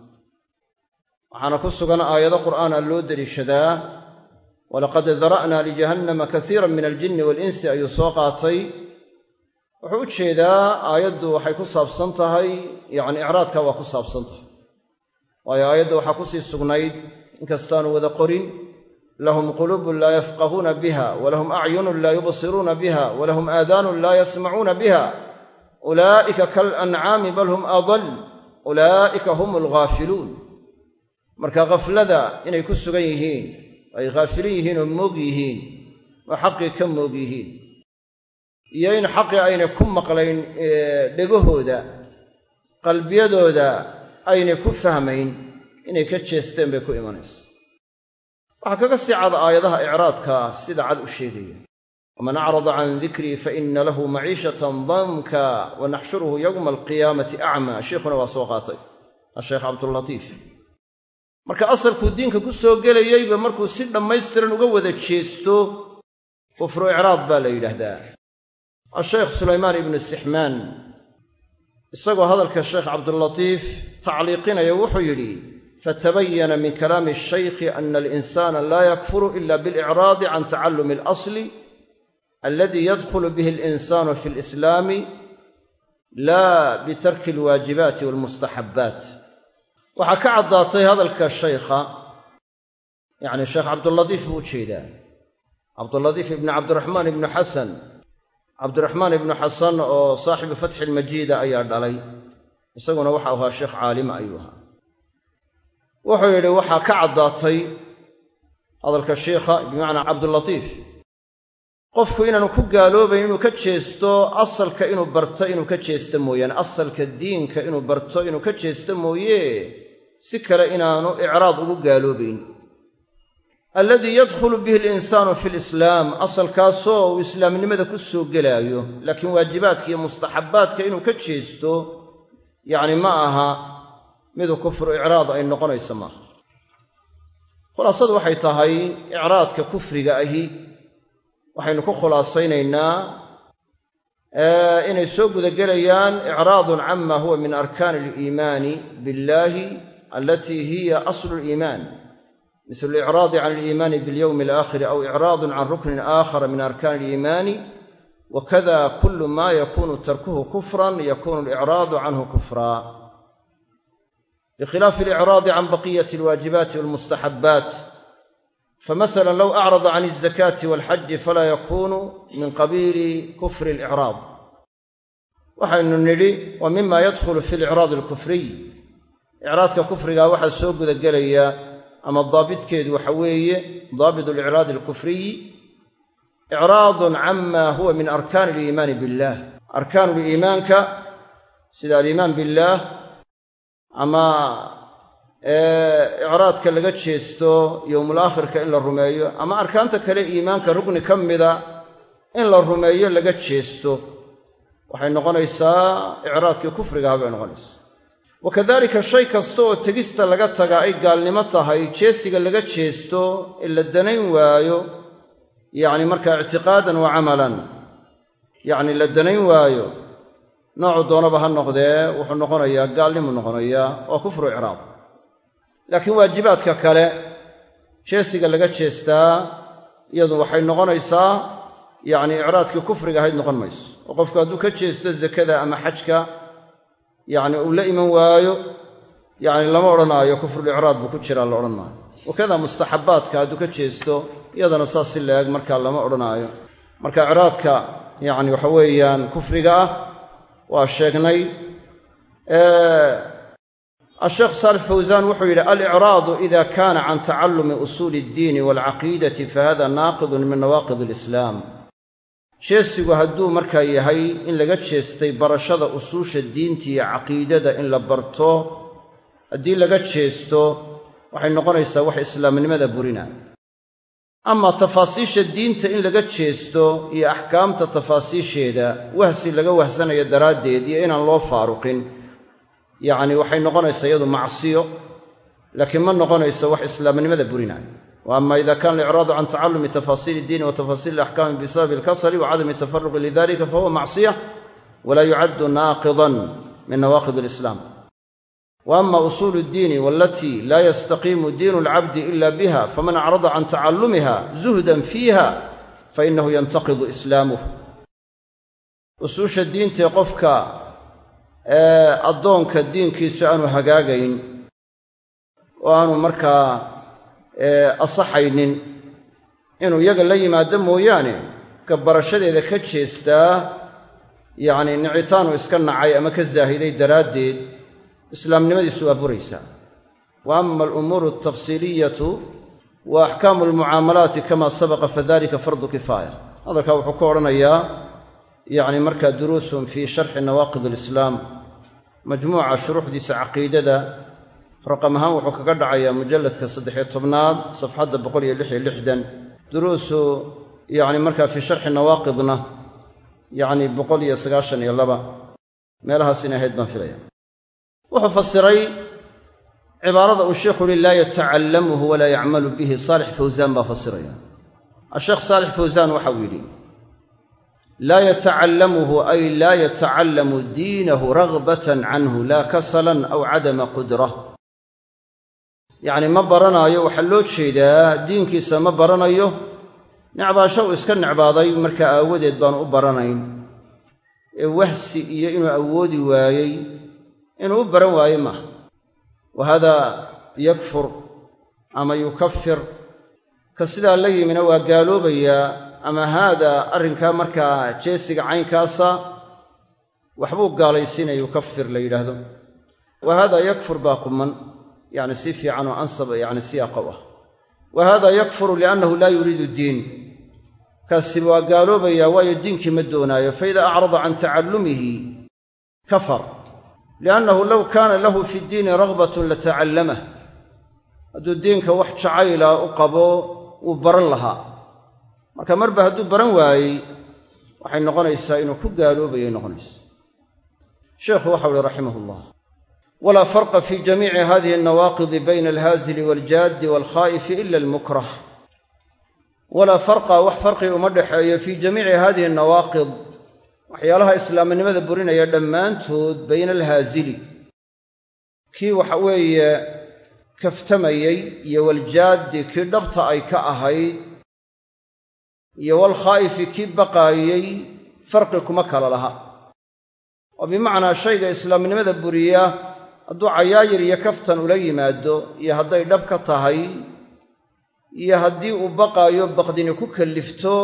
waxaana ku sugan aayado qur'aana loo deliishadaa walaqad dara'naa lijahannama kaiiran min aljinni waalinsi ayuu soo qaatay. Wuxuu u jeedaa aayaddu waxay ku saabsan tahay yacni icraadka waa ku saabsan tahay. Waayo aayadda waxaa ku sii sugnayd inkastaanu wada qorin lahum quluubun laa yafqahuuna biha walahum acyunun laa yubsiruuna biha walahum aadaanun laa yasmacuuna biha ulaa'ika kalancaami bal hum adal ulaa'ika hum alghaafiluun marka khaflada inay ku sugan yihiin ay ghaafilin yihiin oo moog yihiin oo xaqii ka moog yihiin. Iyo in xaqii aynay ku maqlayn dhegahooda qalbiyadooda aynay ku fahmayn inay ka jeesteen bay ku imanaysa. Waxaa kaga sii cad aayadaha icraadka sida cad u sheegaya waman acrada can dikrii faina lahu maciishatan danka wa naxshuruhu yowma alqiyaamati acmaa sheikhuna waa soo qaatay asheekh cabdulatiif marka asalkuu diinka ku soo gelayeyba markuu si dhammaystiran uga wada jeesto kufru icraad baa la yidhaahdaa. Asheekh sulaymaan ibnu sixmaan isagoo hadalka sheekh cabdulatiif tacliiqinaya wuxuu yidhi fatabayana min kalaami ashaykhi ana alinsana laa yakfuru ila bilicraadi can tacallumi alasli aladi yadkhulu bihi alinsanu fi alislaami laa bitarki alwaajibaati waalmustaxabbaat waxaa ka caddaatay hadalka shaykha yacni sheekh cabduladiif buu jeedaa. Cabduladiif ibni cabdiraxmaan ibnu xasan. Cabdiraxmaan ibnu xasan oo saaxibu fatxi ilmajiida ayaa dhalay. Isaguna waxau ahaa sheekh caalima ayuu ahaa. Wuxuu yidhi waxaa ka caddaatay hadalka sheikha bimacnaa cabdulatiif qofku inaanu ku gaaloobayn inuu ka jeesto asalka inuu barto inuu ka jeesto mooyaane asalka diinka inuu barto inuu ka jeesto mooye si kale inaanu icraad ugu gaaloobayn. Alladii yadkhulu bihi alinsaanu fi lislaam asalkaasoo uu islaamnimada ku soo gelaayo laakiin waajibaadka iyo mustaxabbaadka inuu ka jeesto yacni ma aha miduu kufru icraad ay noqonayso maaha khulaasadu waxay tahay icraadka kufriga ahi. Waxaynu ku khulaasaynaynaa inay soo gudagelayaan icraadun cama huwa min arkaani aliimaani billahi alatii hiya aslu liimaan misl alicraadi can aliimaani bilyowmi alaakhiri aw icraadun can ruknin aakhara min arkaani aliimaani wakada kulu ma yakunu tarkuhu kufran yakunu alicraadu canhu kufraa bikhilaafi alicraadi can baqiyati alwaajibaati walmustaxabbaat famasala low acrada can alzakaati walxaji falaa yakunu min qabiili kufri alicraad waxaynu nidhi wa mima yadkhulu fi alicraadi alkufriy icraadka kufriga waxaa soo gudagelaya ama daabitkeedu waxa weeye daabit alicraadi alkufriyi icraadun cama huwa min arkaani aliimaani billah. Arkaanuliimaanka sida aliimaan billaah ama icraadka laga jeesto yowmulaakhirka in la rumeeyo ama arkaanta kale iimaanka rugni ka mida in la rumeeyo laga jeesto. Waxay noqonaysaa icraadkii kufrigaha bay noqonaysaa wakadalika shay kasta oo tegista laga tagaa ay gaalnimo tahay jeesiga laga jeesto ee la danayn waayo yacni markaa ictiqaadan wa camalan yacni la danayn waayo noocu doonaba ha noqdee wuxuu noqonayaa gaalnimu noqonayaa waa kufru icraad laakiin waajibaadka kale jeesiga laga jeestaa iyadu waxay noqonaysaa yacni icraadkii kufriga ahayd noqon mayso oo qofku hadduu ka jeesto zakada ama xajka yacni uu la iman waayo yacni lama odhanaayo kufrulicraad buu ku jiraa la odhan maayo. Wakada mustaxabbaadka hadduu ka jeesto iyadana saas si la-eg markaa lama odhanaayo. Marka icraadka yacni waxa weeyaan kufriga ah waa sheegnay. Asheekh saalix fawsaan wuxuu yidhi alicraadu ida kaana can tacallumi usuuli iddiini waalcaqiidati fahada naaqidun min nawaaqid alislaam jeesigu hadduu markaa yahay in laga jeestay barashada usuusha diinta iyo caqiidada in la barto haddii laga jeesto waxay noqonaysaa wax islaamnimada burina. Ama tafaasiisha diinta in laga jeesto iyo axkaamta tafaasiisheeda wahsi laga wahsanayo daraaddeed iyo inaan loo faaruqin. Yacni waxay noqonaysaa iyadu macsiyo laakiin ma noqonayso wax islaamnimada burinayo wa ama ida kana alicraadu can tacallumi tafaasiil iddiini wa tafaasiil alaxkaami bisababi alkasali wa cadami tafaruqi lidalika fahuwa macsiya walaa yucaddu naaqidan min nawaaqid alislaam wa ama usuulu ddiini walatii laa yastaqiimu diinu alcabdi ila biha faman acrada can tacallumiha zuhdan fiiha fainahu yantaqidu islaamuh usuusha diintae qofka addoonka diinkiisu aanu hagaagayn oo aanu markaa asaxaynin. Inuu yaga la yimaado mooyaane ka barashadeeda ka jeestaa yacni nicitaanu iska nacay ama ka zaahiday daraaddeed islaamnimadiisu waa buraysaa wa ama alumuuru altafsiiliyatu wa axkaamu almucaamalaati kama sabaqa fadalika fardu kifaaya. Hadalkaa wuxuu ka odhanayaa yacni markaa duruusun fii sharxi nawaaqid alislaam majmuuca shuruuxdiisa caqiidada raqam ahaan wuxuu kaga dhacayaa mujalladka saddexiyo tobnaad safxadda boqol iyo lix iyo lixdan. Duruusu yacni markaa fii sharxi nawaaqidna yacni boqol iyo sagaashan iyo laba. Meelahaas inay ahayd baan filaya wuxuu fasiray cibaarada uu sheikhu uhi laa yatacallamuhu walaa yacmalu bihi. Saalix fawsaan baa fasiraya. Asheekh saalix fawsaan waxau yidhi laa yatacallamuhu ay laa yatacallamu diinahu ragbatan canhu laa kasalan aw cadama qudra yacni ma baranaayo waxaa loo jeedaa diinkiisa ma baranayo. Necbaasho uu iska necbaaday markaa aawadeed baanu u baranayn. Ee wahsi iyo inuu awoodi waayey inuu u baran waaye maaha wa haadaa yakfur ama yukafir ka sidaa la yimina waa gaaloobayaa ama haadaa arrinkaa markaa jeesiga caynkaasa waxbuu gaalaysiinaya yukafir la yidhaahdo. Wa haadaa yakfur baa quman yacni si fiican oo ansaba yacni siyaaqow ah. Wa haadaa yakfuru liannahu laa yuriidu diin. Kaasi waa gaaloobayaa waayo diinkii ma doonaayo fa idaa acrada can tacallumihi kafar. Liannahu low kaana lahu fi ddiini ragbatun latacallamah hadduu diinka wax jacayla u qabo wuu baran lahaa. Marka marba hadduu baran waayey waxay noqonaysaa inuu ku gaaloobayay noqonaysa. Sheekhu waxau raximah ullah walaa farqa fi jamiici hadihi alnawaaqidi bayna alhaazili waaljaaddi waalkhaa'ifi ila almukrah walaa farqa wax farqi uma dhexeeyo fii jamiici hadihi alnawaaqid waxyaalaha islaamnimada burinaya dhammaantood bayna alhaazili kii waxa weeye kaftamayey iyo waljaaddi kii dhabta ay ka ahayd iyo walkhaa'ifi kii baqaayey farqi kuma kala laha oo bimacnaa shayga islaamnimada buriya hadduu cayaayir iyo kaftan ula yimaado iyo hadday dhab ka tahay iyo haddii uu baqaayo baqdini ku kallifto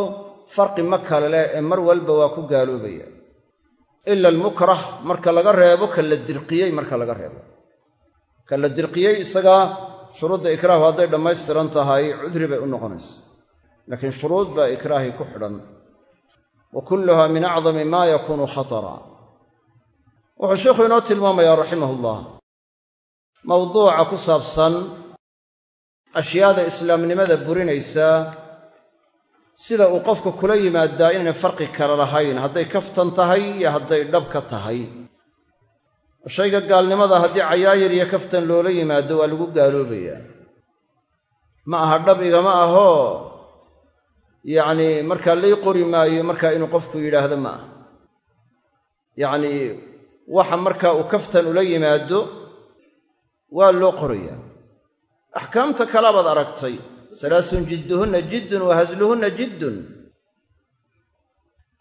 farqi ma kale leh ee mar walba waa ku gaaloobaya. Ila almukrah marka laga reebo ka la dirqiyey marka laga reebo. Ka la dirqiyey isagaa shuruudda ikraahu hadday dhammaystiran tahay cudri bay u noqonaysa. Laakiin shuruud baa ikraahii ku xidhan. Wa kulluha min acdami maa yakuunu khatara wuxuu sheikhu inoo tilmaamayaa raximahullah. Mawduuca ku saabsan ashyaada islaamnimada burinaysa sida uu qofka kula yimaadaa inaynay farqi kale lahayn hadday kaftan tahay iyo hadday dhab ka tahay. Shayga gaalnimada haddii cayaayir iyo kaftan loola yimaado waa lagu gaaloobayaa. Ma aha dhab igama ahoo yacnii markaa lay qori maayo markaa inuu qofku yidhaahdo ma aha. Yacnii waxa markaa uu kaftan ula yimaado waa loo qorayaa. Axkaamta kalabaad aragtay salaasun jidduhunna jiddun wa hasluhunna jiddun.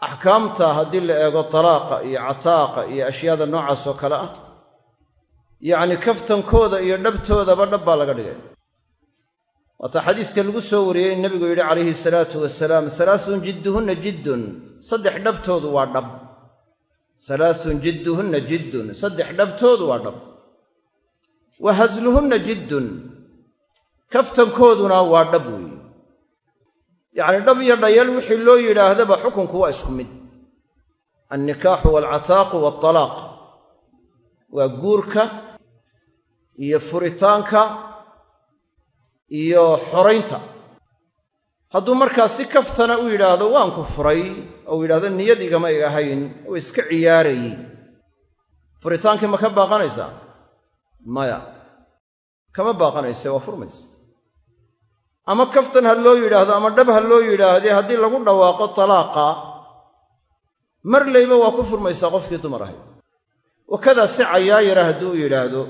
Axkaamta haddii la eego talaaqa iyo cataaqa iyo ashyaada noocaas oo kale ah yacni kaftankooda iyo dhabtoodaba dhab baa laga dhigay. Waata xadiiska lagu soo wariyey in nebigu yidhi calayhi salaatu wasalaam salaasun jidduhunna jiddun saddex dhabtoodu waa dhab salaasun jidduhunna jiddun. Saddex dhabtoodu waa dhab. Wa hasluhunna jiddun. Kaftankooduna waa dhab weeye yacni dhab iyo dhayal wixii loo yidhaahdaba xukunku waa isku mid. Alnikaaxu waalcataaqu waalaaq waa guurka iyo furitaanka iyo xoraynta hadduu markaa si kaftana u yidhaahdo waan ku furay. Ou yidhahdo niyad igama ig ahayn oo iska ciyaarayey furitaankii ma ka baaqanaysaa maya. Kama baaqanayse waa furmaysa ama kaftan ha loo yidhaahdo ama dhab ha loo yidhaahdee haddii lagu dhawaaqo talaaqa mar layba waa ku furmaysaa qofkii dumar ahayd. Wakadaa si cayaayara hadduu u yidhaahdo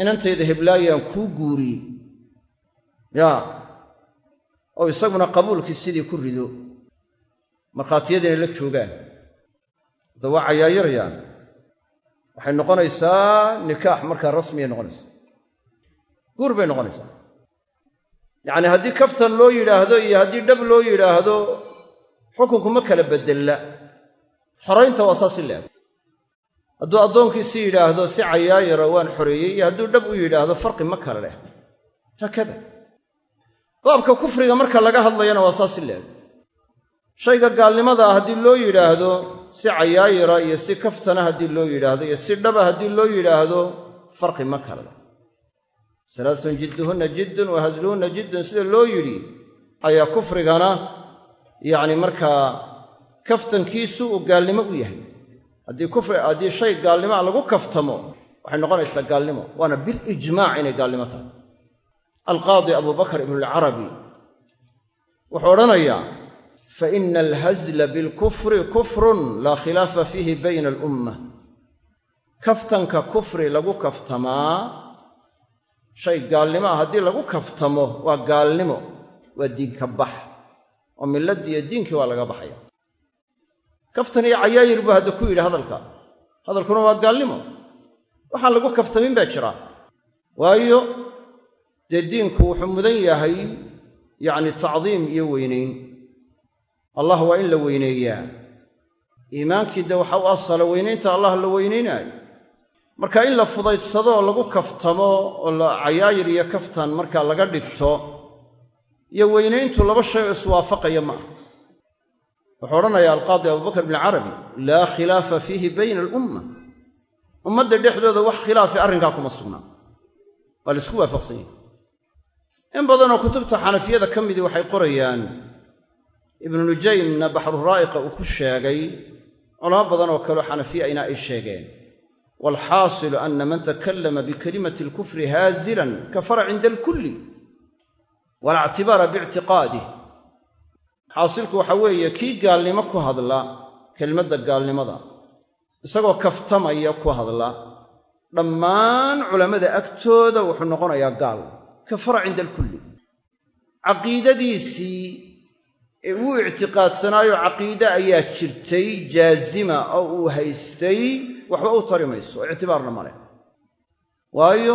inantayda heblaayaan kuu guuriyey yaa oo isaguna qabuulkii sidii ku rido. Markhaatiyadiinay la joogaan. Hadda waa cayaayarayaan waxay noqonaysaa nikaax markaa rasmiyay noqonaysaa. Guur bay noqonaysaa. Yacnii haddii kaftan loo yidhaahdo iyo haddii dhab loo yidhaahdo xukunku ma kala beddella xoraynta waa saas i leeg hadduu addoonkiisi yidhaahdo si cayaayara waan xoreeyey iyo hadduu dhab u yidhaahdo farqi ma kala leh. Haakada baabka kufriga marka laga hadlayana waa saas i shayga gaalnimada ah haddii loo yidhaahdo si cayaayira iyo si kaftana haddii loo yidhaahdo iyo si dhaba haddii loo yidhaahdo farqi ma kala leh salaasun jidduhunna jiddun wa hasluhunna jiddun sida loo yidhi ayaa kufrigana yacni markaa kaftankiisu uu gaalnimo u yahay. Haddii kufri haddii shay gaalnimoa lagu kaftamo waxay noqonaysaa gaalnimo waana bilijmaac inay gaalnimo tahay alqaadi abubakar ibnulcarabi wuxuu odhanayaa fa ina alhazla bilkufri kufrun laa khilaafa fiihi bayna alumma. Kaftanka kufri lagu kaftamaa shay gaalnimo ah haddii lagu kaftamo waa gaalnimo waa diinka bax oo milladii iyo diinkii waa laga baxaya. Kaftan iyo cayaayir buu hadda ku yidhi hadalka. Hadalkuna waa gaalnimo. Waxaan lagu kaftamin baa jira dee diinku wuxuu mudan yahay yacni tacdiim iyo weynayn allah waa in la weyneeyaa. Iimaankii de waxa u asala weynaynta allah la weynaynaayo marka in la fudaydsadoo lagu kaftamo oo la cayaayir iyo kaftan markaa laga dhigto iyo weynayntu laba shay oo iswaafaqaya ma aha wuxuu odhanayaa alqaadi abubakar bni carabi laa khilaafa fiihi bayna alumma. Ummadda dhexdooda wax khilaafi arrinkaa kuma sugnaa. Waa la isku waafaqsan yahay in badanoo kutubta xanafiyada ka midii waxay qorayaan ibnu nujaymna baxruraa'iqa uu ku sheegay culamo badan oo kaleo xanafiya ayna ay sheegeen waalxaasilu ana man takallama bikalimati alkufri haazilan kafara cinda alkulli walaa ictibaara biictiqaadih xaasilku waxa weeye kii gaalnimo ku hadla kelmadda gaalnimada isagoo kaftamaya ku hadla dhammaan culammada agtooda wuxuu noqonayaa gaal kafara cinda alkulli. Caqiidadiisii ee uu ictiqaadsanaayo caqiide ayaa jirtay jaazima oo uu haystay waxba u tari mayso oo ictibaarna ma leh. Waayo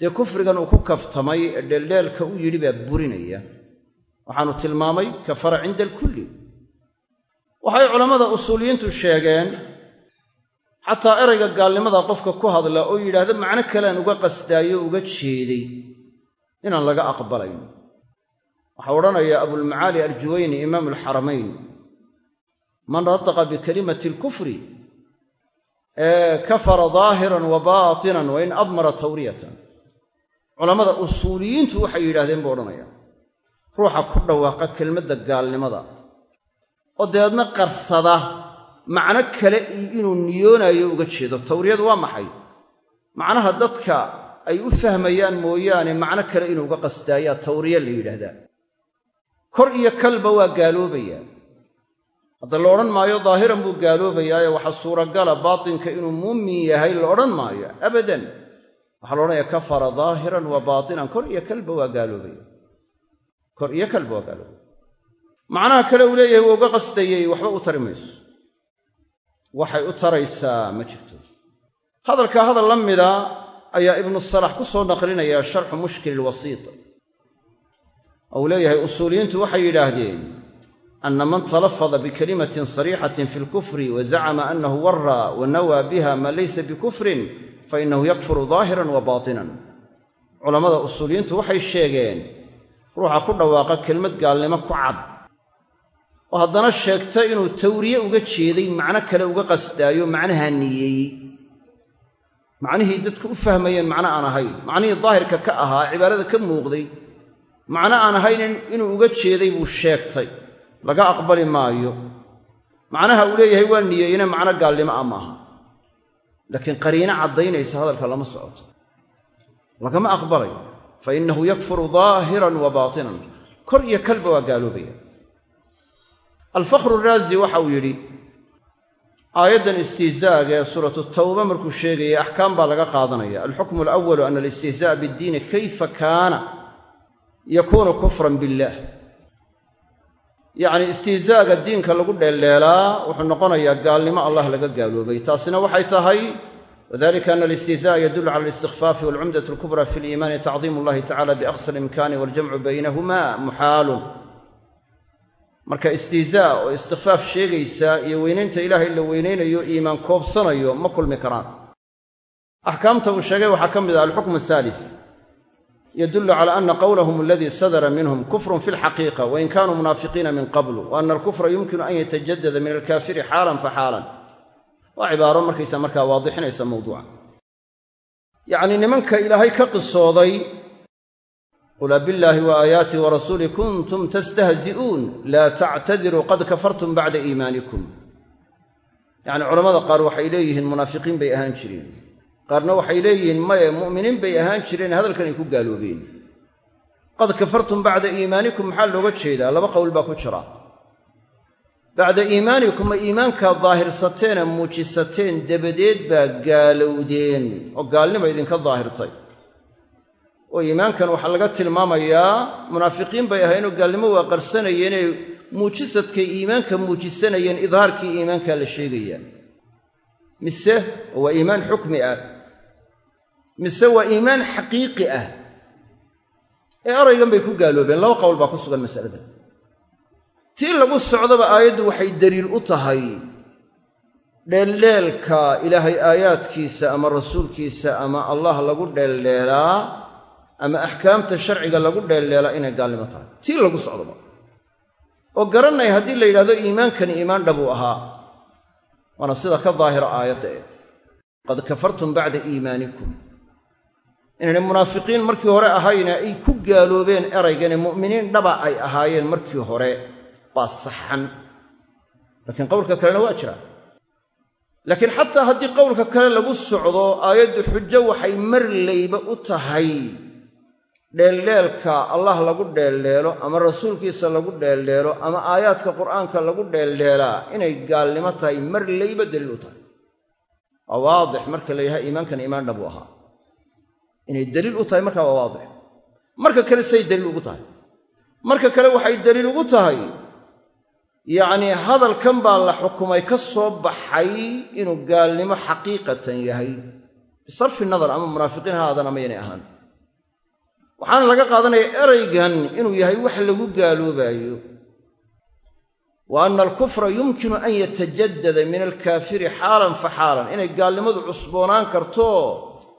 dee kufrigan uu ku kaftamay ee dheeldheelka u yidhi baa burinaya. Waxaanu tilmaamay kafara cinda alkulli. Waxay culammada usuuliyiintu sheegeen xataa erayga gaalnimada qofka ku hadla oo yidhaahda macno kalean uga qasdaayo uga jeeday inaan laga aqbalayn. Waxaa odhanaya abulmacaali aljuwayni imaamu alxaramayn man nataqa bikalimati alkufri kafara daahiran wa baatinan wa in admara tawriyatan. Culammada usuuliyiintu waxay yidhahdeen buu odhanaya. Ruuxa ku dhawaaqa kelmadda gaalnimada. Oo dabeedna qarsada macno kale inuu niyoonayo uga jeedo. Tawriyadu waa maxay? Macnaha dadka ay u fahmayaan mooyaane macno kale inuu uga qasdaayaa tawriya la yidhaahdaa kor iyo kalba waa gaaloobayaa hadda la odhan maayo daahiran buu gaaloobayaaye waxaa suuragala baatinka inuu muumin yahay la odhan maayo abadan. Waxaa la odhanaya kafara daahiran wa baatinan kor iyo kalba waa gaaloobaya kor iyo kalba waa gaaloobaya macnaha kale uu leeyahay waa uga qasdayey waxba u tari mayso. Waxay u taraysaa ma jirto. Hadalka hadal la mida ayaa ibnu salax ku soo naqlinaya sharxu mushkil ilwasiit ou leeyahay usuuliyiintu waxay yidhaahdeen ana man talafada bikalimatin sariixatin fi lkufri wa zacama annahu waraa wa nawaa biha maa laysa bikufrin fainahu yakfuru daahiran wa baatinan. Culammada usuuliyiintu waxay sheegeen ruuxa ku dhawaaqa kelmad gaalnimo ku cad. Oo haddana sheegta inuu tawriye uga jeeday macno kale uga qasdaayo macnahaa niyeeyey macnihii dadku u fahmayeen macno aan ahayn. Macnihii daahirka ka ahaa cibaarada ka muuqday macno aan ahayn inuu uga jeeday buu sheegtay. Laga aqbali maayo. Macnaha uu leeyahay waa niyeeyena macno gaalnimo ah maaha laakiin qariino caddaynaysa hadalka lama socoto. Lagama aqbalayo. Fa innahu yakfuru daahiran wa baatinan. Kor iyo kalba waa gaaloobaya. Alfakhru raazi waxa uu yidhi aayaddan istihzaaga ee suuratu tawba markuu sheegayay axkaam baa laga qaadanaya. Alxukmu alawalu ana alistihzaa'a biddiini kayfa kaana yakuunu kufran billaah yacnii istihzaaga diinka lagu dheeldheelaa wuxuu noqonayaa gaalnimo allah laga gaaloobay. Taasina waxay tahay wadalika ana alistihzaa'a yadullu cala alistikfaafi walcumdat alkubra fi liimaani tacdiimu allahi tacala biaqsa alimkaani waljamcu baynahuma muxaalun marka istihzaa oo istikfaaf sheegaysa iyo weynaynta ilaahay la weynaynayo iimaan koobsanayo ma kulmi karaan. Axkaamta uu sheegay waxaa ka mid ah alxukmu ahaalis yadullu cala ana qowlahum aladii sadara minhum kufrun fi lxaqiiqa wain kanuu munaafiqiina min qablu wa ana alkufra yumkinu an yatajadada min alkaafiri xaalan fa xaalan. Waa cibaaro markaysa markaa waadixinaysa mawduuca. Yacnii nimanka ilaahay ka qisooday qul abillaahi wa aayaatii wa rasuulih kuntum tastahzi'uun laa tactadiruu qad kafartum bacda iimaanikum yacni culammada qaar waxay leeyihiin munaafiqiin bay ahaan jireen qaarna waxay leeyihiin maye mu'miniin bay ahaan jireen hadalkan ay ku gaaloobeen qad kafartum bacda iimaanikum maxaa looga jeedaa laba qowl baa ku jira bacda iimaanikum ma iimaankaa daahirsateene muujisateen dabadeed baa gaalowdeen oo gaalnima idinka daahirtay oo iimaankan waxaa laga tilmaamayaa munaafiqiin bay ahaynoo gaalnimo waa qarsanayeenee muujisadkay iimaanka muujisanayeen idhaarkii iimaankaa la sheegayaa mise waa iimaan xukmi ah. Mise waa iimaan xaqiiqi ah. Ee eraygan bay ku gaaloobeen laba qowl baa ku sugan masalada. Tii lagu socdaba aayaddu waxay daliil u tahay dheeldheelka ilaahay aayaadkiisa ama rasuulkiisa ama allah lagu dheeldheelaa ama axkaamta sharciga lagu dheeldheelaa inay gaalnimo tahay. Tii lagu socdaba oo garanay haddii la yidhahdo iimaankani iimaan dhabuu ahaa waana sida ka daahira aayadda eh qad kafartum bacda iimaanikum. Inaynay munaafiqiin markii hore ahayne ay ku gaaloobeen eraygani mu'miniin dhaba ay ahaayeen markii hore baa saxan. Laakiin qowlka kalena waa jira. Laakiin xataa haddii qowlka kale lagu socdo aayaddu xujo waxay marlayba u tahay dheeldheelka allah lagu dheeldheelo ama rasuulkiisa lagu dheeldheelo ama aayaadka qur'aanka lagu dheeldheelaa inay gaalnimo tahay marlayba daliil u tahay. Waa waadix marka la yidhaha iimaankan iimaan dhabuu ahaa. Inay daliil u tahay markaa waa waadix. Marka kale say daliil ugu tahay. Marka kale waxay daliil ugu tahay. Yacnii hadalkan baa la xukumay ka soo baxay inuu gaalnimo xaqiiqatan yahay. Bisarfi nadar ama munaafiqiin ha ama yanay ahaan waxaana laga qaadanaya eraygan inuu yahay wax lagu gaaloobaayo wa anna alkufra yumkinu an yatajaddada min alkaafiri xaalan fa xaalan. Inay gaalnimadu cusboonaan karto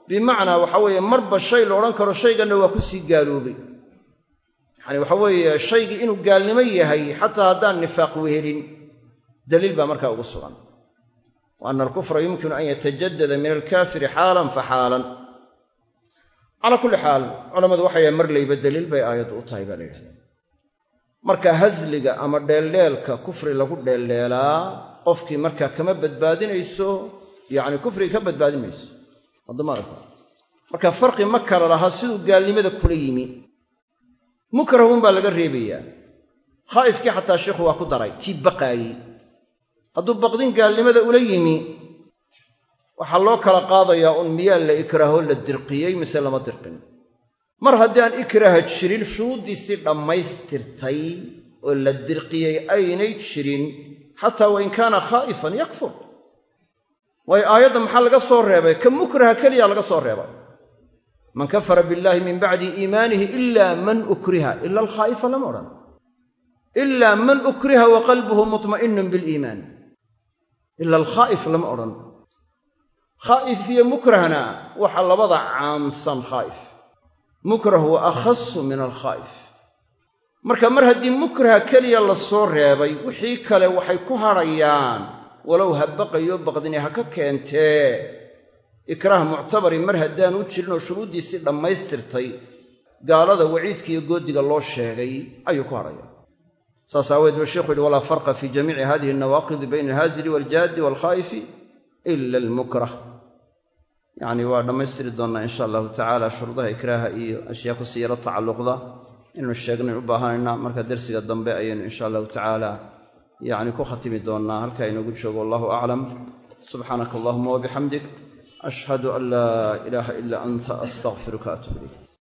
bimacnaa waxa weeye marba shay la odhan karo shayganna waa ku sii gaaloobay. Yacani waxa weeye shaygii inuu gaalnimo yahay xataa haddaan nifaaq wehelin daliil baa markaa ugu sugan. Wa anna alkufra yumkinu an yatajaddada min alkaafiri xaalan fa xaalan calaa kulli xaal culammadu waxay mar layba daliil bay aayaddu u tahay baa la yidhahdaa. Marka hasliga ama dheeldheelka kufri lagu dheeldheelaa qofkii markaa kama badbaadinayso yacni kufriga ka badbaadin mayso. Haddama aragta marka farqi ma kala lahaa siduu gaalnimada kula yimi. Mukrahun baa laga reebayaa. Khaa'ifkii xataa sheikhu waa ku daray kii baqaayey. Hadduu baqdin gaalnimada ula yimi waxaa loo kala qaadayaa un miyaa la ikraaho la dirqiyey mise lama dirqin. Mar haddii aan ikraaha jirin shuruuddiisii dhammaystirtay oo la dirqiyey aynay jirin xataa wain kaana khaa'ifan yakfur. Waayo aayadda maxaa laga soo reebay? Ka mukraha keliya laga soo reebay. Man kafara billaahi min bacdi iimaanihi ila man ukriha ila alkhaa'ifa lama odhan. Ilaa man ukriha wa qalbuhu mutma'innun biliimaan ila alkhaa'if lama odhan khaa'if iyo mukrahna waxa labada caamsan khaa'if. Mukrah wa akhasu min alkhaa'if. Marka mar haddii mukraha keliya la soo reebay wixii kale waxay ku hadhayaan walow ha baqayo baqdini ha ka keentee ikraah muctabari mar haddaanu jirin oo shuruuddiisii dhammaystirtay gaalada waciidka iyo goodiga loo sheegay ayuu ku hadhaya saas aaweed buu sheikhu yihi walaa farqa fii jamiici hadihi alnawaaqidi bayna alhaazili waaljaaddi waalkhaa'ifi ila almukrah yacni waa dhammaystiri doonnaa insha allahu tacaala shuruudaha ikraaha iyo ashyaa ku sii yaro tacalluqda. Inaynu sheegnayn u baahanaynaa marka dersiga dambe ayaynu insha allahu tacaala yacni ku khatimi doonnaa halkaa inoogu joogo. Wallahu aclam subxaanaka allahuma wabixamdik ashhadu an laa ilaaha ila anta astaqfiruka atub ilayk